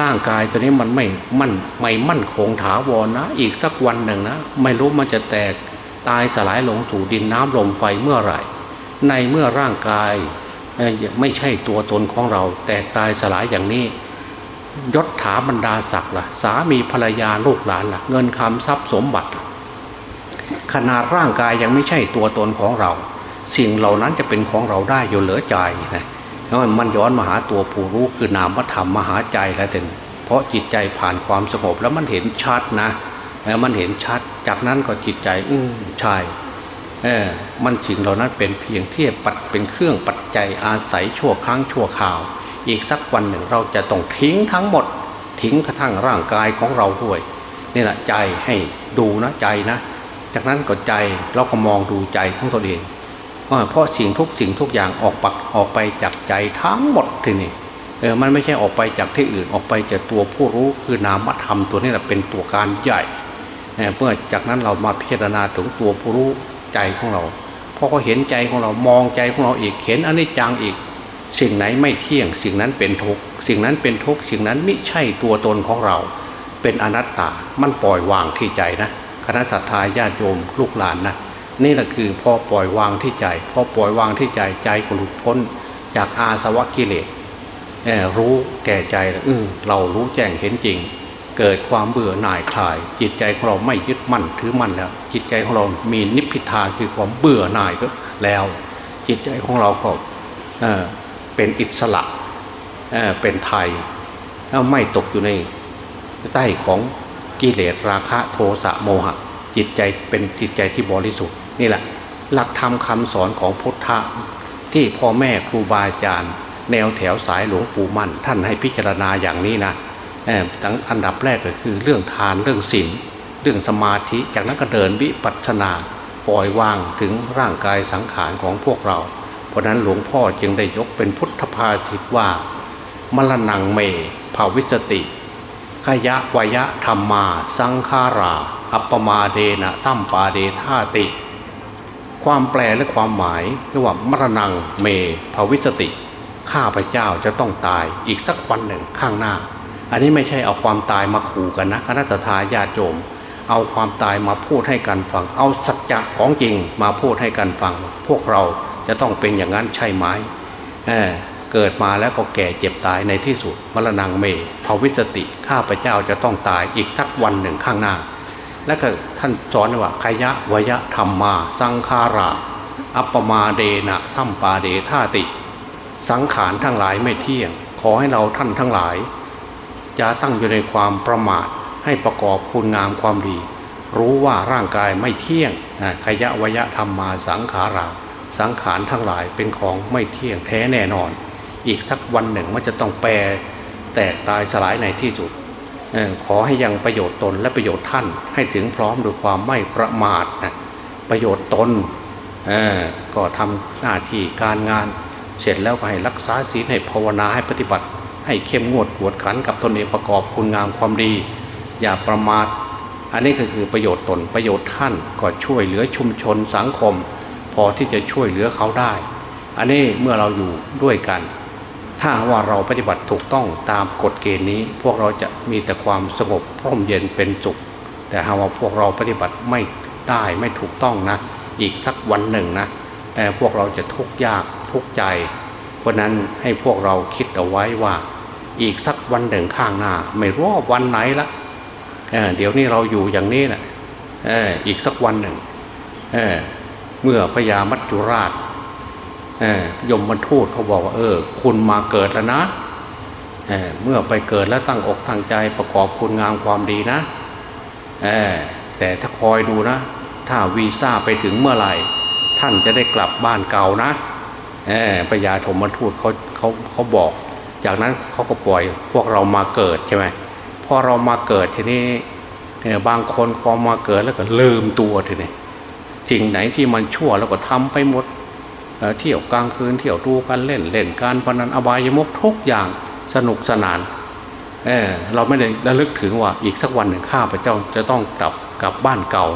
ร่างกายตัวนี้มันไม่มั่นไม่มั่นคงถาวรนะอีกสักวันหนึ่งนะไม่รู้มันจะแตกตายสลายลงสู่ดินน้ำลมไฟเมื่อไหร่ ในเมื่อร่างกายไม่ใช่ตัวตนของเรา แตกตายสลายอย่างนี้ยศถาบรรดาศักดิ์ละ่ะ สามีภรรยาลูกหลานละ่ะ เงินคำทรัพย์สมบัติ ขนาดร่างกายยังไม่ใช่ตัวตนของเรา สิ่งเหล่านั้นจะเป็นของเราได้อยู่เหลือใจนะ แล้วมันย้อนมาหาตัวผู้รู้คือนามธรรมมหาใจแล้วเต็เพราะจิตใจผ่านความสงบแล้วมันเห็นชัดนะมันเห็นชัด จากนั้นก็จิตใจ อืมใช่เออมันสิ่งเหล่านั้นเป็นเพียงเทียบปัดเป็นเครื่องปัจจัยอาศัยชั่วครั้งชั่วข่าว อีกสักวันหนึ่งเราจะต้องทิ้งทั้งหมด ทิ้งกระทั่งร่างกายของเราด้วยนี่แหละใจให้ดูนะใจนะ จากนั้นก็ใจเราก็มองดูใจของตนเอง เพราะสิ่งทุกสิ่งทุกอย่างออกปักออกไปจากใจทั้งหมดทีนี้เออมันไม่ใช่ออกไปจากที่อื่นออกไปจากตัวผู้รู้คือนามธรรมตัวนี้แหละเป็นตัวการใหญ่เมื่อจากนั้นเรามาพิจารณาถึงตัวผู้รู้ใจของเราพอเขาเห็นใจของเรามองใจของเราอีกเห็นอนิจจังอีก สิ่งไหนไม่เที่ยง สิ่งนั้นเป็นทุกสิ่งนั้นเป็นทุกสิ่งนั้นไม่ใช่ตัวตนของเรา เป็นอนัตตามันปล่อยวางที่ใจนะคณะสัตยาญาติโยมลูกหลานนะ นี่แหละคือพอปล่อยวางที่ใจ พอปล่อยวางที่ใจใจก็หลุดพ้น จากอาสวะกิเลสรู้แก่ใจเรารู้แจ้งเห็นจริง เกิดความเบื่อหน่ายคลาย จิตใจของเราไม่ยึดมั่นถือมั่นแล้ว จิตใจของเรา มีนิพพิทาคือความเบื่อหน่ายก็แล้ว จิตใจของเราก็เเป็นอิสระเเป็นไทยไม่ตกอยู่ในใต้ของกิเลสราคะโทสะโมหะ จิตใจเป็นจิตใจที่บริสุทธิ นี่แหละ หลักธรรมคาสอนของพุทธะที่พ่อแม่ครูบาอาจารย์ แนวแถวสายหลวงปู่มั่น ท่านให้พิจารณาอย่างนี้นะทั้งอันดับแรกก็คือเรื่องทานเรื่องศีลเรื่องสมาธิจากนั้นก็เดินวิปัสสนาปล่อยวางถึงร่างกายสังขารของพวกเรา เพราะนั้นหลวงพ่อจึงได้ยกเป็นพุทธภาษิตว่ามรณงเมภาวิสติขยะวยะธรรมมา สังขารา อัปมาเดนะสัมปาเดธาติ ความแปลและความหมายเรียกว่ามรณงเมภาวิสติ ข้าพเจ้าจะต้องตายอีกสักวันหนึ่งข้างหน้า อันนี้ไม่ใช่เอาความตายมาขู่กันนะคณะทาญาติโยมเอาความตายมาพูดให้กันฟัง เอาสัจจะของจริงมาพูดให้กันฟัง พวกเราจะต้องเป็นอย่างนั้นใช่ไหมเเกิดมาแล้วก็แก่เจ็บตายในที่สุดมรณงเมภาวิสติ ข้าพเจ้าจะต้องตายอีกสักวันหนึ่งข้างหน้า และก็ท่านสอนว่าขยะวยะธรรมมา สังขารา อัปปมาเดนะสัมปาเดธาติ สังขารทั้งหลายไม่เที่ยง ขอให้เราท่านทั้งหลายจะตั้งอยู่ในความประมาทให้ประกอบคุณงามความดี รู้ว่าร่างกายไม่เที่ยงขยะวยะธรรมมาสังขารา สังขารทั้งหลายเป็นของไม่เที่ยงแท้แน่นอน อีกสักวันหนึ่งมันจะต้องแปรแตกตายสลายในที่สุด ขอให้ยังประโยชน์ตนและประโยชน์ท่านให้ถึงพร้อมด้วยความไม่ประมาทนะประโยชน์ตนก็ทำหน้าที่การงาน เสร็จแล้วให้รักษาศีลให้ภาวนาให้ปฏิบัติ ให้เข้มงวดกวดขันกับตนเองประกอบคุณงามความดี อย่าประมาท อันนี้ก็คือประโยชน์ตนประโยชน์ท่านก็ช่วยเหลือชุมชนสังคม พอที่จะช่วยเหลือเขาได้ อันนี้เมื่อเราอยู่ด้วยกัน ถ้าว่าเราปฏิบัติถูกต้องตามกฎเกณฑ์นี้ พวกเราจะมีแต่ความสงบพร่มเย็นเป็นสุข แต่หากว่าพวกเราปฏิบัติไม่ได้ไม่ถูกต้องนะ อีกสักวันหนึ่งนะแต่พวกเราจะทุกข์ยากทุกข์ใจ เพราะนั้นให้พวกเราคิดเอาไว้ว่า อีกสักวันหนึ่งข้างหน้า ไม่รู้วันไหนละเเดี๋ยวนี้เราอยู่อย่างนี้นะอีกสักวันหนึ่งเเมื่อพญามัจจุราช ยมบรรทูตเขาบอกว่า เออ คุณมาเกิดแล้วนะเเมื่อไปเกิดแล้วตั้งอกตั้งใจประกอบคุณงามความดีนะแต่ถ้าคอยดูนะ ถ้าวีซ่าไปถึงเมื่อไหร่ ท่านจะได้กลับบ้านเก่านะพญาธมทูตเขาเขาเขาบอก จากนั้นเขาก็ปล่อยพวกเรามาเกิดใช่ไหมพอเรามาเกิดทีนี้บางคนพอมาเกิดแล้วก็ลืมตัวทีนี้จริงไหนที่มันชั่วแล้วก็ทำไปหมด เที่ยวกลางคืนเที่ยวดูกันเล่นเล่นการพนันอบายมุกทุกอย่างสนุกสนาน เออเราไม่ได้ระลึกถึงว่าอีกสักวันหนึ่งข้าพเจ้าจะต้องกลับกลับบ้านเก่า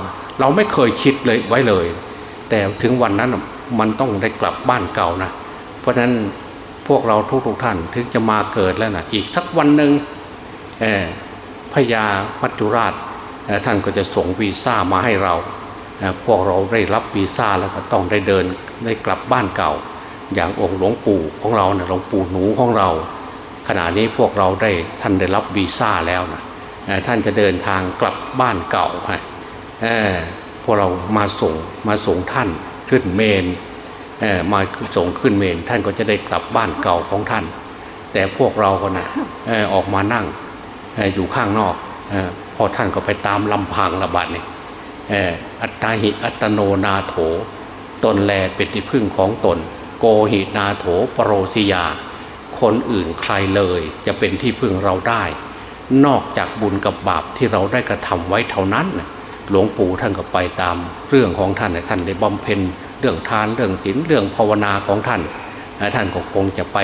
เราไม่เคยคิดเลยไว้เลย แต่ถึงวันนั้นมันต้องได้กลับบ้านเก่านะเพราะฉะนั้นพวกเราทุกๆท่านถึงจะมาเกิดแล้วนะอีกสักวันหนึ่งพญามัจจุราชท่านก็จะส่งวีซ่ามาให้เราพวกเราได้รับวีซ่าแล้วก็ต้องได้เดิน ได้กลับบ้านเก่า อย่างองค์หลวงปู่ของเราเนะหลวงปู่หนูของเรา ขณะนี้พวกเราได้ท่านได้รับวีซ่าแล้วนะท่านจะเดินทางกลับบ้านเก่าไปพวกเรามาส่งมาส่งท่านขึ้นเมนมาส่งขึ้นเมน ท่านก็จะได้กลับบ้านเก่าของท่าน แต่พวกเราคนนะออกมานั่งอยู่ข้างนอกพอท่านก็ไปตามลำพังระบาดเนี่ยอัตตาหิอัตโนนาโถ ตนแลเป็นที่พึ่งของตน โกหินาโถปรโรสิยา คนอื่นใครเลยจะเป็นที่พึ่งเราได้ นอกจากบุญกับบาปที่เราได้กระทำไว้เท่านั้น หลวงปู่ท่านก็ไปตามเรื่องของท่านท่านได้บำเพ็ญเรื่องทานเรื่องศีลเรื่องภาวนาของท่าน ท่านก็คงจะไป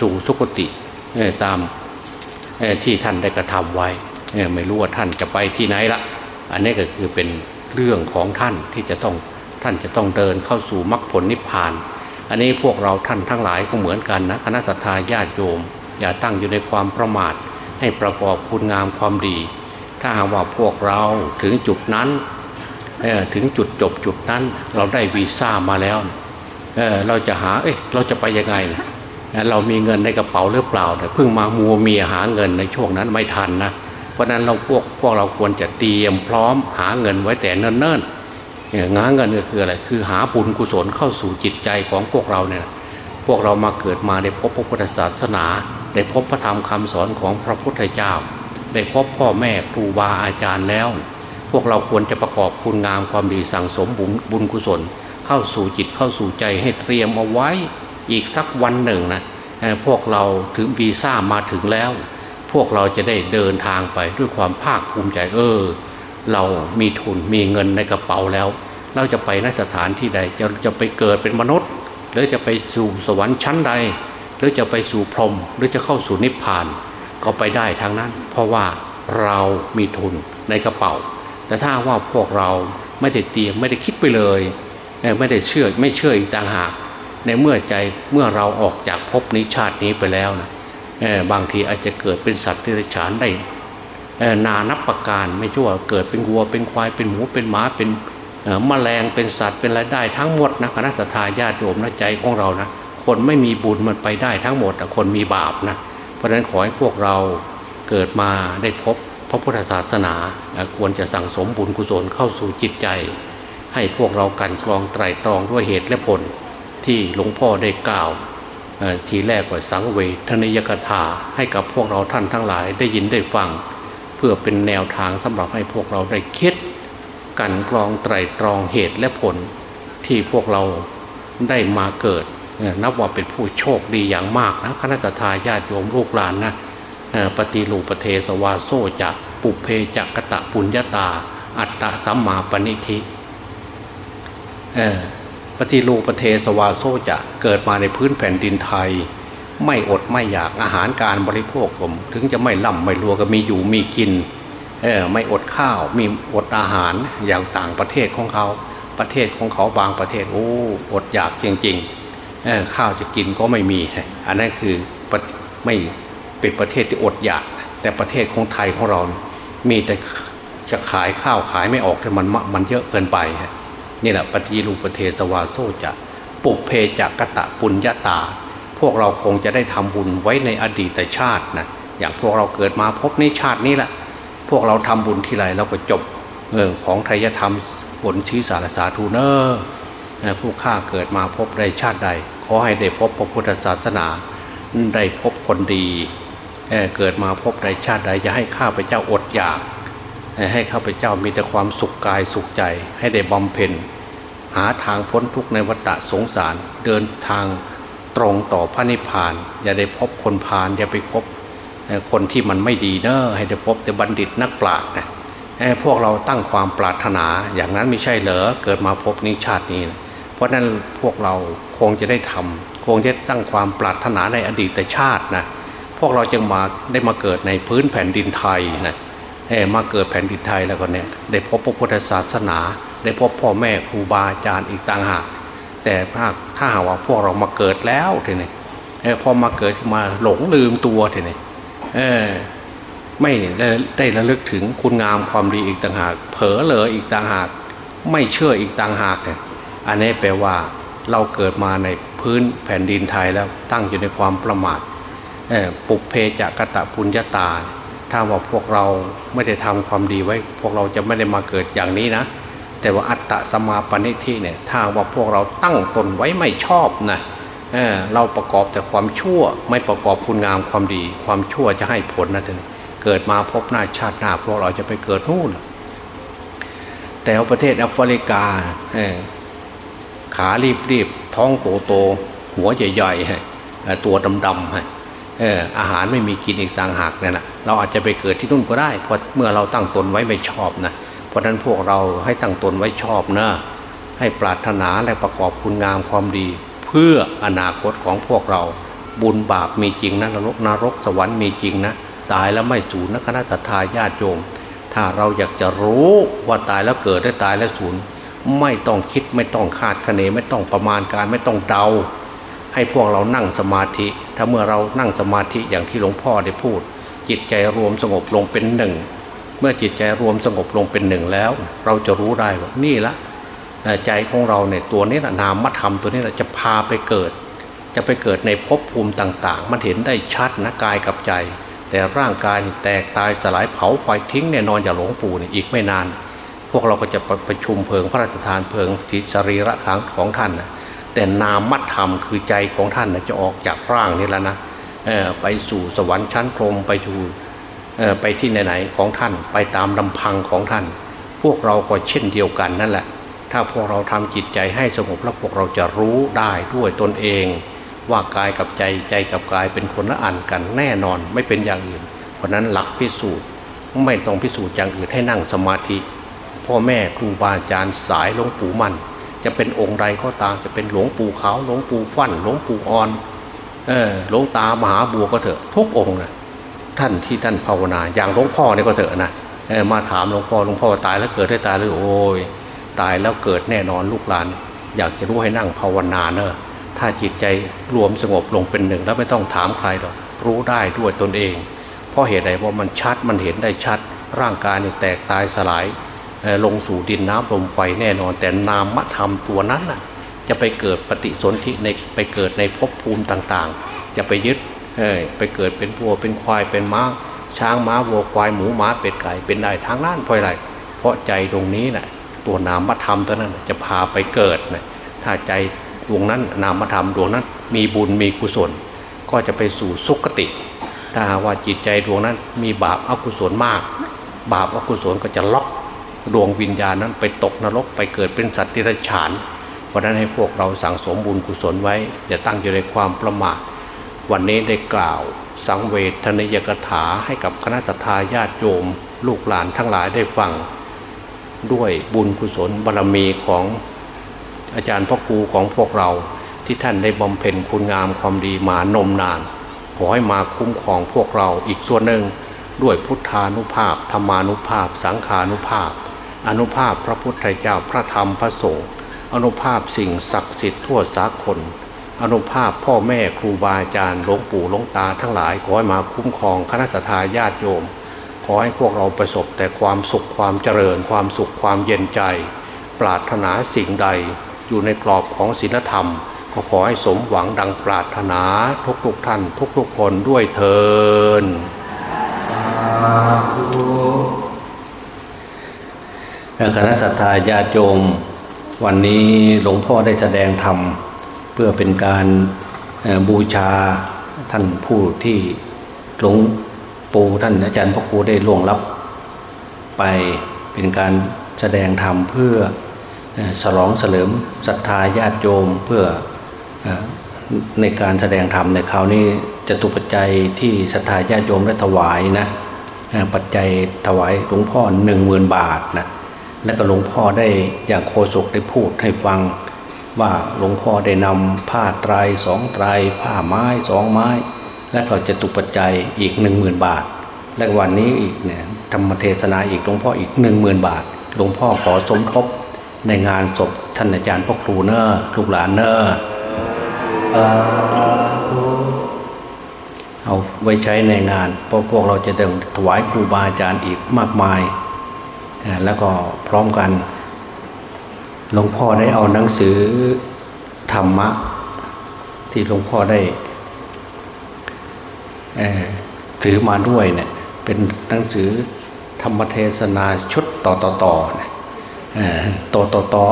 สู่สุคติตามที่ท่านได้กระทำไว้ไม่รู้ว่าท่านจะไปที่ไหนละ อันนี้ก็คือเป็นเรื่องของท่านที่จะต้อง ท่านจะต้องเดินเข้าสู่มรรคผลนิพพาน อันนี้พวกเราท่านทั้งหลายก็เหมือนกันนะคณะสัตยาญาติโยม อย่าตั้งอยู่ในความประมาท ให้ประกอบคุณงามความดี ถ้าหากว่าพวกเราถึงจุดนั้นถึงจุดจบจุดนั้น เราได้วีซ่ามาแล้วเเราจะหาเอ้เราจะไปยังไงเรามีเงินในกระเป๋าหรือเปล่าเพิ่งมามัวเมียหาเงินในช่วงนั้นไม่ทันนะ เพราะนั้นเราพวกพวกเราควรจะเตรียมพร้อมหาเงินไว้แต่เนิ่นๆ งาเงินก็คืออะไร คือหาบุญกุศลเข้าสู่จิตใจของพวกเราเนี่ย พวกเรามาเกิดมาได้พบพระพุทธศาสนา ได้พบพระธรรมคำสอนของพระพุทธเจ้า ได้พบพ่อแม่ครูบาอาจารย์แล้ว พวกเราควรจะประกอบคุณงามความดีสั่งสมบุญบุญกุศล เข้าสู่จิตเข้าสู่ใจให้เตรียมเอาไว้อีกสักวันหนึ่งนะพวกเราถึงวีซ่ามาถึงแล้ว พวกเราจะได้เดินทางไปด้วยความภาคภูมิใจเออ เรามีทุนมีเงินในกระเป๋าแล้ว เราจะไปนสถานที่ใดจะจะไปเกิดเป็นมนุษย์ หรือจะไปสู่สวรรค์ชั้นใด หรือจะไปสู่พรหมหรือจะเข้าสู่นิพพาน ก็ไปได้ทั้งนั้น เพราะว่าเรามีทุนในกระเป๋า แต่ถ้าว่าพวกเราไม่ได้เตรียมไม่ได้คิดไปเลย ไม่ได้เชื่อไม่เชื่ออีกต่างหากในเมื่อใจเมื่อเราออกจากภพนี้ชาตินี้ไปแล้วนะบางทีอาจจะเกิดเป็นสัตว์ที่ไรฉานได้ นานับประการไม่ชั่วเกิดเป็นวัวเป็นควายเป็นหมูเป็นหมาเป็นมแมลงเป็นสัตว์เป็นอะไรได้ทั้งหมดนะคณะสัตยาญาติโยมนะใจของเรานะคนไม่มีบุญมันไปได้ทั้งหมดแต่คนมีบาปนะเพราะฉะนั้นขอให้พวกเราเกิดมาได้พบพระพุทธศาสนาควรจะสั่งสมบุญกุศลเข้าสู่จิตใจ ให้พวกเรากันกรองไตรตรองด้วยเหตุและผลที่หลวงพ่อได้กล่าวทีแรกว่าสังเวทนิยกถาให้กับพวกเราท่านทั้งหลายได้ยินได้ฟัง พื่อเป็นแนวทางสำหรับให้พวกเราได้คิด กันกรองไตรตรองเหตุและผล ที่พวกเราได้มาเกิด นับว่าเป็นผู้โชคดีอย่างมากนะคณะทาญาติโยมลูกหลานนะปฏิรูปเทสวาโซจะปุเพจักตะปุญญาตา อัตตะสัมมาปณิธิปฏิรูปรเทศวาโซจะเกิดมาในพื้นแผ่นดินไทย ไม่อดไม่อยากอาหารการบริโภคผม ถึงจะไม่ล่ำไม่รัวก็มีอยู่มีกินเออไม่อดข้าวมีอดอาหารอย่างต่างประเทศของเขา ประเทศของเขาบางประเทศโอ้อดอยากจริงๆเออข้าวจะกินก็ไม่มี อันนั้นคือไม่เป็นประเทศที่อดอยาก แต่ประเทศของไทยของเรา มีแต่จะขายข้าวขายไม่ออกแต่มันมันเยอะเกินไปนี่แหละปฏิรูปเทสวาโซจะปุกเพจักกะตะปุญญาตา พวกเราคงจะได้ทำบุญไว้ในอดีตชาตินะอย่างพวกเราเกิดมาพบในชาตินี้แหละพวกเราทำบุญทีไรเราก็จบเออของไทยธรรมบนชี้สารสาธุเนอร์ผู้ข้าเกิดมาพบในชาติใด ขอให้ได้พบพระพุทธศาสนา ได้พบคนดีเเกิดมาพบในชาติใดจะให้ข้าพเจ้าอดอยาก ให้ข้าพเจ้ามีแต่ความสุขกายสุขใจ ให้ได้บำเพ็ญหาทางพ้นทุกข์ในวัฏสงสาร เดินทาง ตรงต่อพระนิพพาน อย่าได้พบคนพาลอย่าไปพบคนที่มันไม่ดีเนอะให้ได้พบแต่บัณฑิตนักปราชญ์นะพวกเราตั้งความปรารถนาอย่างนั้นไม่ใช่เหรอเกิดมาพบนิชาตินี้เพราะนั้นพวกเราคงจะได้ทำคงจะตั้งความปรารถนาในอดีตชาตินะพวกเราจึงมาได้มาเกิดในพื้นแผ่นดินไทยนะมาเกิดแผ่นดินไทยแล้วก็เนี่ยได้พบพระพุทธศาสนา ได้พบพ่อแม่ครูบาอาจารย์อีกต่างหาก แต่ถ้าถ้าหากว่าพวกเรามาเกิดแล้วทีนี้พอมาเกิดขึ้นมาหลงลืมตัวทีนี้ไม่ได้ได้ระลึกถึงคุณงามความดีอีกต่างหาก เผลอเลยอีกต่างหาก ไม่เชื่ออีกต่างหากเนี่ยอันนี้แปลว่าเราเกิดมาในพื้นแผ่นดินไทยแล้วตั้งอยู่ในความประมาทปุกเพจักตะปุญญาตา ถ้าว่าพวกเราไม่ได้ทำความดีไว้ พวกเราจะไม่ได้มาเกิดอย่างนี้นะ แต่ว่าอัตตะสมาปณิทิเนี่ยถ้าว่าพวกเราตั้งตนไว้ไม่ชอบนะเเราประกอบแต่ความชั่วไม่ประกอบคุณงามความดี ความชั่วจะให้ผลนะท่านเกิดมาพบหน้าชาติหน้าพวกเราจะไปเกิดนู่นแต่ประเทศแอฟริกาขารีบรีบท้องโตโต หัวใหญ่ๆตัวดำๆอาหารไม่มีกินอีกต่างหากเนี่ยนะเราอาจจะไปเกิดที่นู่นก็ได้เพราะเมื่อเราตั้งตนไว้ไม่ชอบนะ เพราะนั้นพวกเราให้ตั้งตนไว้ชอบนะ ให้ปรารถนาและประกอบคุณงามความดี เพื่ออนาคตของพวกเรา บุญบาปมีจริงนะนรกนรกสวรรค์มีจริงนะ ตายแล้วไม่สูญนะคณะทาญาติโยม ถ้าเราอยากจะรู้ว่าตายแล้วเกิดได้ตายแล้วสูญไม่ต้องคิดไม่ต้องคาดคะเนไม่ต้องประมาณการไม่ต้องเดา ให้พวกเรานั่งสมาธิ ถ้าเมื่อเรานั่งสมาธิอย่างที่หลวงพ่อได้พูด จิตใจรวมสงบลงเป็นหนึ่ง เมื่อจิตใจรวมสงบลงเป็นหนึ่งแล้ว เราจะรู้ได้ว่านี่ละใจของเราเนี่ยตัวนี้นะนามธรรมตัวนี้จะพาไปเกิด จะไปเกิดในภพภูมิต่าง ๆ มันเห็นได้ชัดนะกายกับใจ แต่ร่างกายแตกตายสลายเผาไฟทิ้งแน่นอนจาหลงปู่นี่อีกไม่นาน พวกเราก็จะประชุมเพลิงพระราชทานเพลิงที่สรีระขังของท่านนะแต่นามมัดธรรมคือใจของท่านนะจะออกจากร่างนี่แล้วนะไปสู่สวรรค์ชั้นพรมไปสู่ ไปที่ไหนๆของท่านไปตามลำพังของท่าน พวกเราก็เช่นเดียวกันนั่นแหละ ถ้าพวกเราทำจิตใจให้สงบแล้วพวกเราจะรู้ได้ด้วยตนเอง ว่ากายกับใจใจกับกายเป็นคนละอันกันแน่นอนไม่เป็นอย่างอื่น เพราะนั้นหลักพิสูจน์ไม่ต้องพิสูจน์อย่างอื่นให้นั่งสมาธิ พ่อแม่ครูบาอาจารย์สายหลวงปู่มั่น จะเป็นองค์ใดก็ตามจะเป็นหลวงปู่ขาวหลวงปู่ฟั่นหลวงปู่อ่อนเออหลวงตามหาบัวก็เถอะทุกองค์นะ ท่านที่ท่านภาวนา อย่างหลวงพ่อเนี่ยก็เถอะนะมาถามหลวงพ่อหลวงพ่อตายแล้วเกิดได้ตายเลยโอ้ยตายแล้วเกิดแน่นอนลูกหลาน อยากจะรู้ให้นั่งภาวนาเนอะถ้าจิตใจรวมสงบลงเป็นหนึ่งแล้วไม่ต้องถามใครหรอกรู้ได้ด้วยตนเอง เพราะเหตุใดเพราะมันชัดมันเห็นได้ชัด ร่างกายเนี่ยแตกตายสลายลงสู่ดินน้ำลมไฟแน่นอน แต่นามธรรมตัวนั้นน่ะจะไปเกิดปฏิสนธิในไปเกิดในภพภูมิต่างๆ จะไปยึด ไปเกิดเป็นวัวเป็นควายเป็นม้า ช้างม้าวัวควายหมูม้าเป็ดไก่เป็นได้ทั้งนั้นเพราะอะไร เพราะใจตรงนี้น่ะตัวนามธรรมตัวนั้นจะพาไปเกิดนะถ้าใจดวงนั้นนามธรรมดวงนั้น มีบุญมีกุศล ก็จะไปสู่สุคติ ถ้าว่าจิตใจดวงนั้น มีบาปอกุศลมาก บาปอกุศลก็จะล็อกดวงวิญญาณนั้นไปตกนรกไปเกิดเป็นสัตว์ที่ไรฉาน เพราะนั้นให้พวกเราสั่งสมบุญกุศลไว้อย่าตั้งอยู่ในความประมาท วันนี้ได้กล่าว สังเวทนิยกถาให้กับคณะทาญาติโยม ลูกหลานทั้งหลายได้ฟัง ด้วยบุญกุศลบารรมีของอาจารย์พ่อครูของพวกเราที่ท่านได้บำเพ็ญคุณงามความดีมานมนาน ขอให้มาคุ้มครองพวกเราอีกส่วนหนึ่งด้วยพุทธานุภาพธรรมานุภาพ สังขานุภาพ อนุภาพพระพุทธเจ้าพระธรรมพระสงฆ์อนุภาพสิ่งศักดิ์สิทธิ์ทั่วสากล อนุภาพพ่อแม่ครูบาอาจารย์หลวงปู่หลวงตาทั้งหลายขอให้มาคุ้มครองคณะทาญาติโยม ขอให้พวกเราประสบแต่ความสุขความเจริญ ความสุขความเย็นใจ ปรารถนาสิ่งใด อยู่ในกรอบของศีลธรรม ก็ขอให้สมหวังดังปรารถนาทุกทุกท่าน ทุกทุกคนด้วยเทินคณะสัตยาญาติโยม วันนี้หลวงพ่อได้แสดงธรรม พื่อเป็นการบูชาท่านผู้ที่หลวงปู่ท่านอาจารย์พ่อครูได้ล่วงลับ ไปเป็นการแสดงธรรมเพื่อสลองเสริมศรัทธาญาติโยมเพื่อในการแสดงธรรมในคราวนี้จะตุปัจจัยที่ศรัทธาญาติโยมได้ถวายนะปัจจัยถวายหลวงพ่อหนึ่งหมื่นบาทนะและก็หลวงพ่อได้อย่างโคศกได้พูดให้ฟัง ว่าหลวงพ่อได้นำผ้าไตรสองไตรผ้าไม้สองไม้ และก็จะตุปัจจัยอีกหนึ่งหมื่นบาท และวันนี้อีกเนี่ยธรรมเทศนาอีกหลวงพ่ออีกหนึ่งหมื่นบาท หลวงพ่อขอสมทบในงานศพท่านอาจารย์พ่อครูเนอร์ลูกหลานเนอร์เอาไว้ใช้ในงานเพราะพวกเราจะต้องถวายครูบาอาจารย์อีกมากมาย แล้วก็พร้อมกัน หลวงพ่อได้เอาหนังสือธรรมะ ที่หลวงพ่อได้ถือมาด้วยเนี่ย เป็นหนังสือธรรมเทศนาชุดต่อต่อต่อต่อต่อต่อ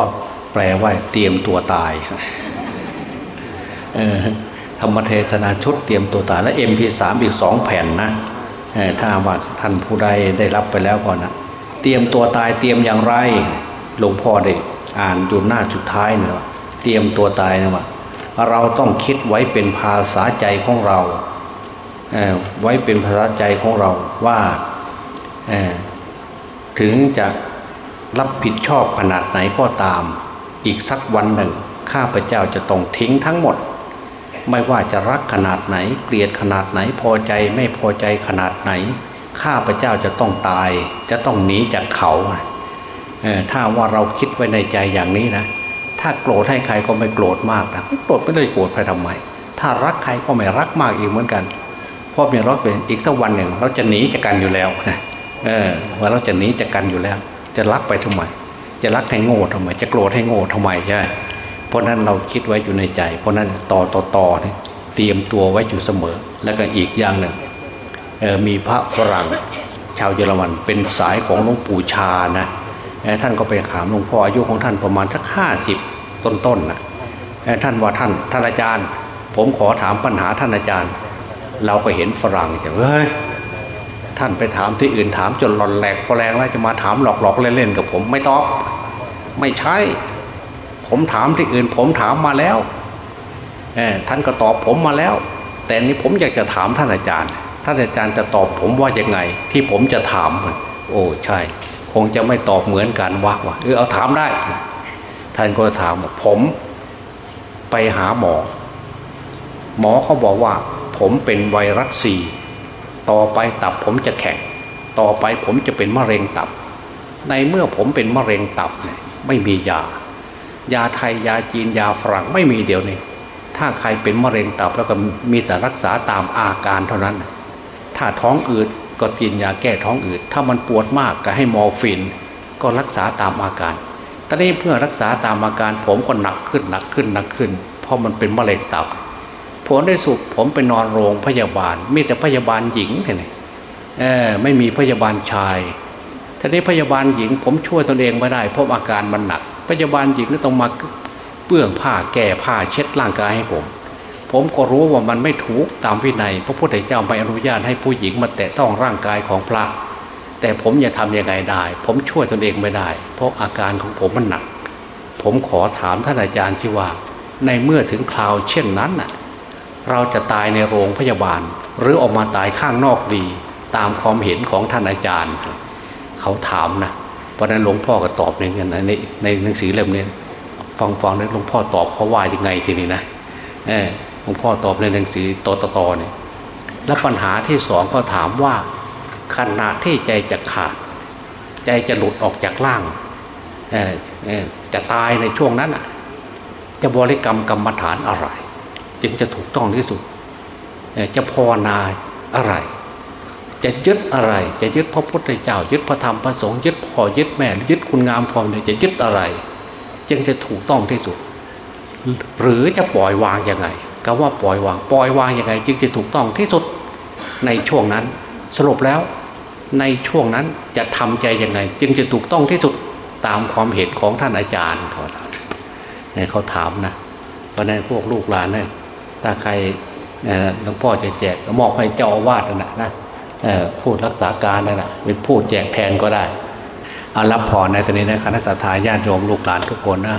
แปลว่าเตรียมตัวตายธรรมเทศนาชุดเตรียมตัวตายและเอ็มพีสามอีกสองแผ่นนะถ้าว่าท่านผู้ใดได้รับไปแล้วก่อนนะเตรียมตัวตายเตรียมอย่างไรหลวงพ่อได้ อ่านอยู่หน้าสุดท้ายเนี่ยเตรียมตัวตายนะว่าเราต้องคิดไว้เป็นภาษาใจของเราไว้เป็นภาษาใจของเราว่าถึงจะรับผิดชอบขนาดไหนก็ตาม อีกสักวันหนึ่ง ข้าพเจ้าจะต้องทิ้งทั้งหมด ไม่ว่าจะรักขนาดไหน เกลียดขนาดไหนพอใจไม่พอใจขนาดไหน ข้าพเจ้าจะต้องตาย จะต้องหนีจากเขา ถ้าว่าเราคิดไว้ในใจอย่างนี้นะ ถ้าโกรธให้ใครก็ไม่โกรธมากนะโกรธไม่เลยโกรธใครทำไม ถ้ารักใครก็ไม่รักมากอีกเหมือนกัน เพราะมีรักเป็นอีกสักวันหนึ่ง เราจะหนีจากกันอยู่แล้วนะเออว่าเราจะหนีจากกันอยู่แล้ว จะรักไปทำไม จะรักให้โง่ทำไม จะโกรธให้โง่ทำไมใช่เพราะนั้นเราคิดไว้อยู่ในใจ เพราะนั้นต่อต่อต่อนี่เตรียมตัวไว้อยู่เสมอ แล้วก็อีกอย่างหนึ่งมีพระฝรั่งชาวเยอรมันเป็นสายของหลวงปู่ชานะ ท่านก็ไปถามหลวงพ่ออายุของท่านประมาณสักห้าสิบต้นๆนะท่านว่าท่านท่านอาจารย์ ผมขอถามปัญหาท่านอาจารย์ เราก็เห็นฝรั่งอย่างเฮ้ยท่านไปถามที่อื่นถามจนหลอนแหลกพอแรงแล้วจะมาถามหลอกๆเล่นๆกับผมไม่ตอบไม่ใช่ ผมถามที่อื่น ผมถามมาแล้วอท่านก็ตอบผมมาแล้ว แต่นี้ผมอยากจะถามท่านอาจารย์ ท่านอาจารย์จะตอบผมว่ายังไง ที่ผมจะถาม โอ้ใช่ คงจะไม่ตอบเหมือนกันว่าว่าเออเอาถามได้ ท่านก็ถามผมไปหาหมอ หมอเขาบอกว่า ผมเป็นไวรัสซีต่อไปตับผมจะแข็งต่อไปผมจะเป็นมะเร็งตับ ในเมื่อผมเป็นมะเร็งตับเนี่ยไม่มียา ยาไทยยาจีนยาฝรั่งไม่มีเดี๋ยวนี้ถ้าใครเป็นมะเร็งตับแล้วก็มีแต่รักษาตามอาการเท่านั้น ถ้าท้องอืด ก็กินยาแก้ท้องอืด ถ้ามันปวดมากก็ให้มอร์ฟิน ก็รักษาตามอาการตอนนี้เพื่อรักษาตามอาการผมก็หนักขึ้นหนักขึ้นหนักขึ้น เพราะมันเป็นมะเร็งตับผลได้สุดผมไปนอนโรงพยาบาล มีแต่พยาบาลหญิงแค่นี้เออไม่มีพยาบาลชายทีนี้พยาบาลหญิง ผมช่วยตนเองไม่ได้เพราะอาการมันหนัก พยาบาลหญิงก็ต้องมาเปื้องผ้าแก่ผ้าเช็ดร่างกายให้ผม ผมก็รู้ว่ามันไม่ถูกตามวินัยพระพุทธเจ้าไม่อนุญาตให้ผู้หญิงมาแตะต้องร่างกายของพระ แต่ผมจะทำยังไงได้ ผมช่วยตนเองไม่ได้ เพราะอาการของผมมันหนัก ผมขอถามท่านอาจารย์ที่ว่า ในเมื่อถึงคราวเช่นนั้นน่ะเราจะตายในโรงพยาบาล หรือออกมาตายข้างนอกดี ตามความเห็นของท่านอาจารย์ เขาถามนะเพราะนั้นหลวงพ่อก็ตอบในในในหนังสือเล่มนี้ฟังฟังแล้วหลวงพ่อตอบเขาว่ายังไงทีนี้นะเออ ลวงพ่อตอบในหนังสือตตตเนี่ยและปัญหาที่สองก็ถามว่าขณะที่ใจจะขาด ใจจะหลุดออกจากร่างจะตายในช่วงนั้นะจะบริกรรมกรรมฐานอะไร จึงจะถูกต้องที่สุด จะพอนาอะไร จะยึดอะไร จะยึดพระพุทธเจ้า ยึดพระธรรมพระสงฆ์ยึดพ่อยึดแม่ยึดคุณงามความดีจะยึดอะไร จึงจะถูกต้องที่สุด หรือจะปล่อยวางยังไง คำว่าปล่อยวาง ปล่อยวางยังไง จึงจะถูกต้องที่สุดในช่วงนั้น สรุปแล้วในช่วงนั้นจะทำใจยังไง จึงจะถูกต้องที่สุดตามความเห็นของท่านอาจารย์เขาเนี่ยเขาถามนะเพราะนั้นพวกลูกหลานเนี่ยถ้าใครหลวงพ่อจะแจกมอบให้เจ้าอาวาสนะนะพูดรักษาการนั่นแหะเป็นพูดแจกแทนก็ได้อารับพรในตอนนี้นะคณะสัตยาญาติโยมลูกหลานทุกคนนะ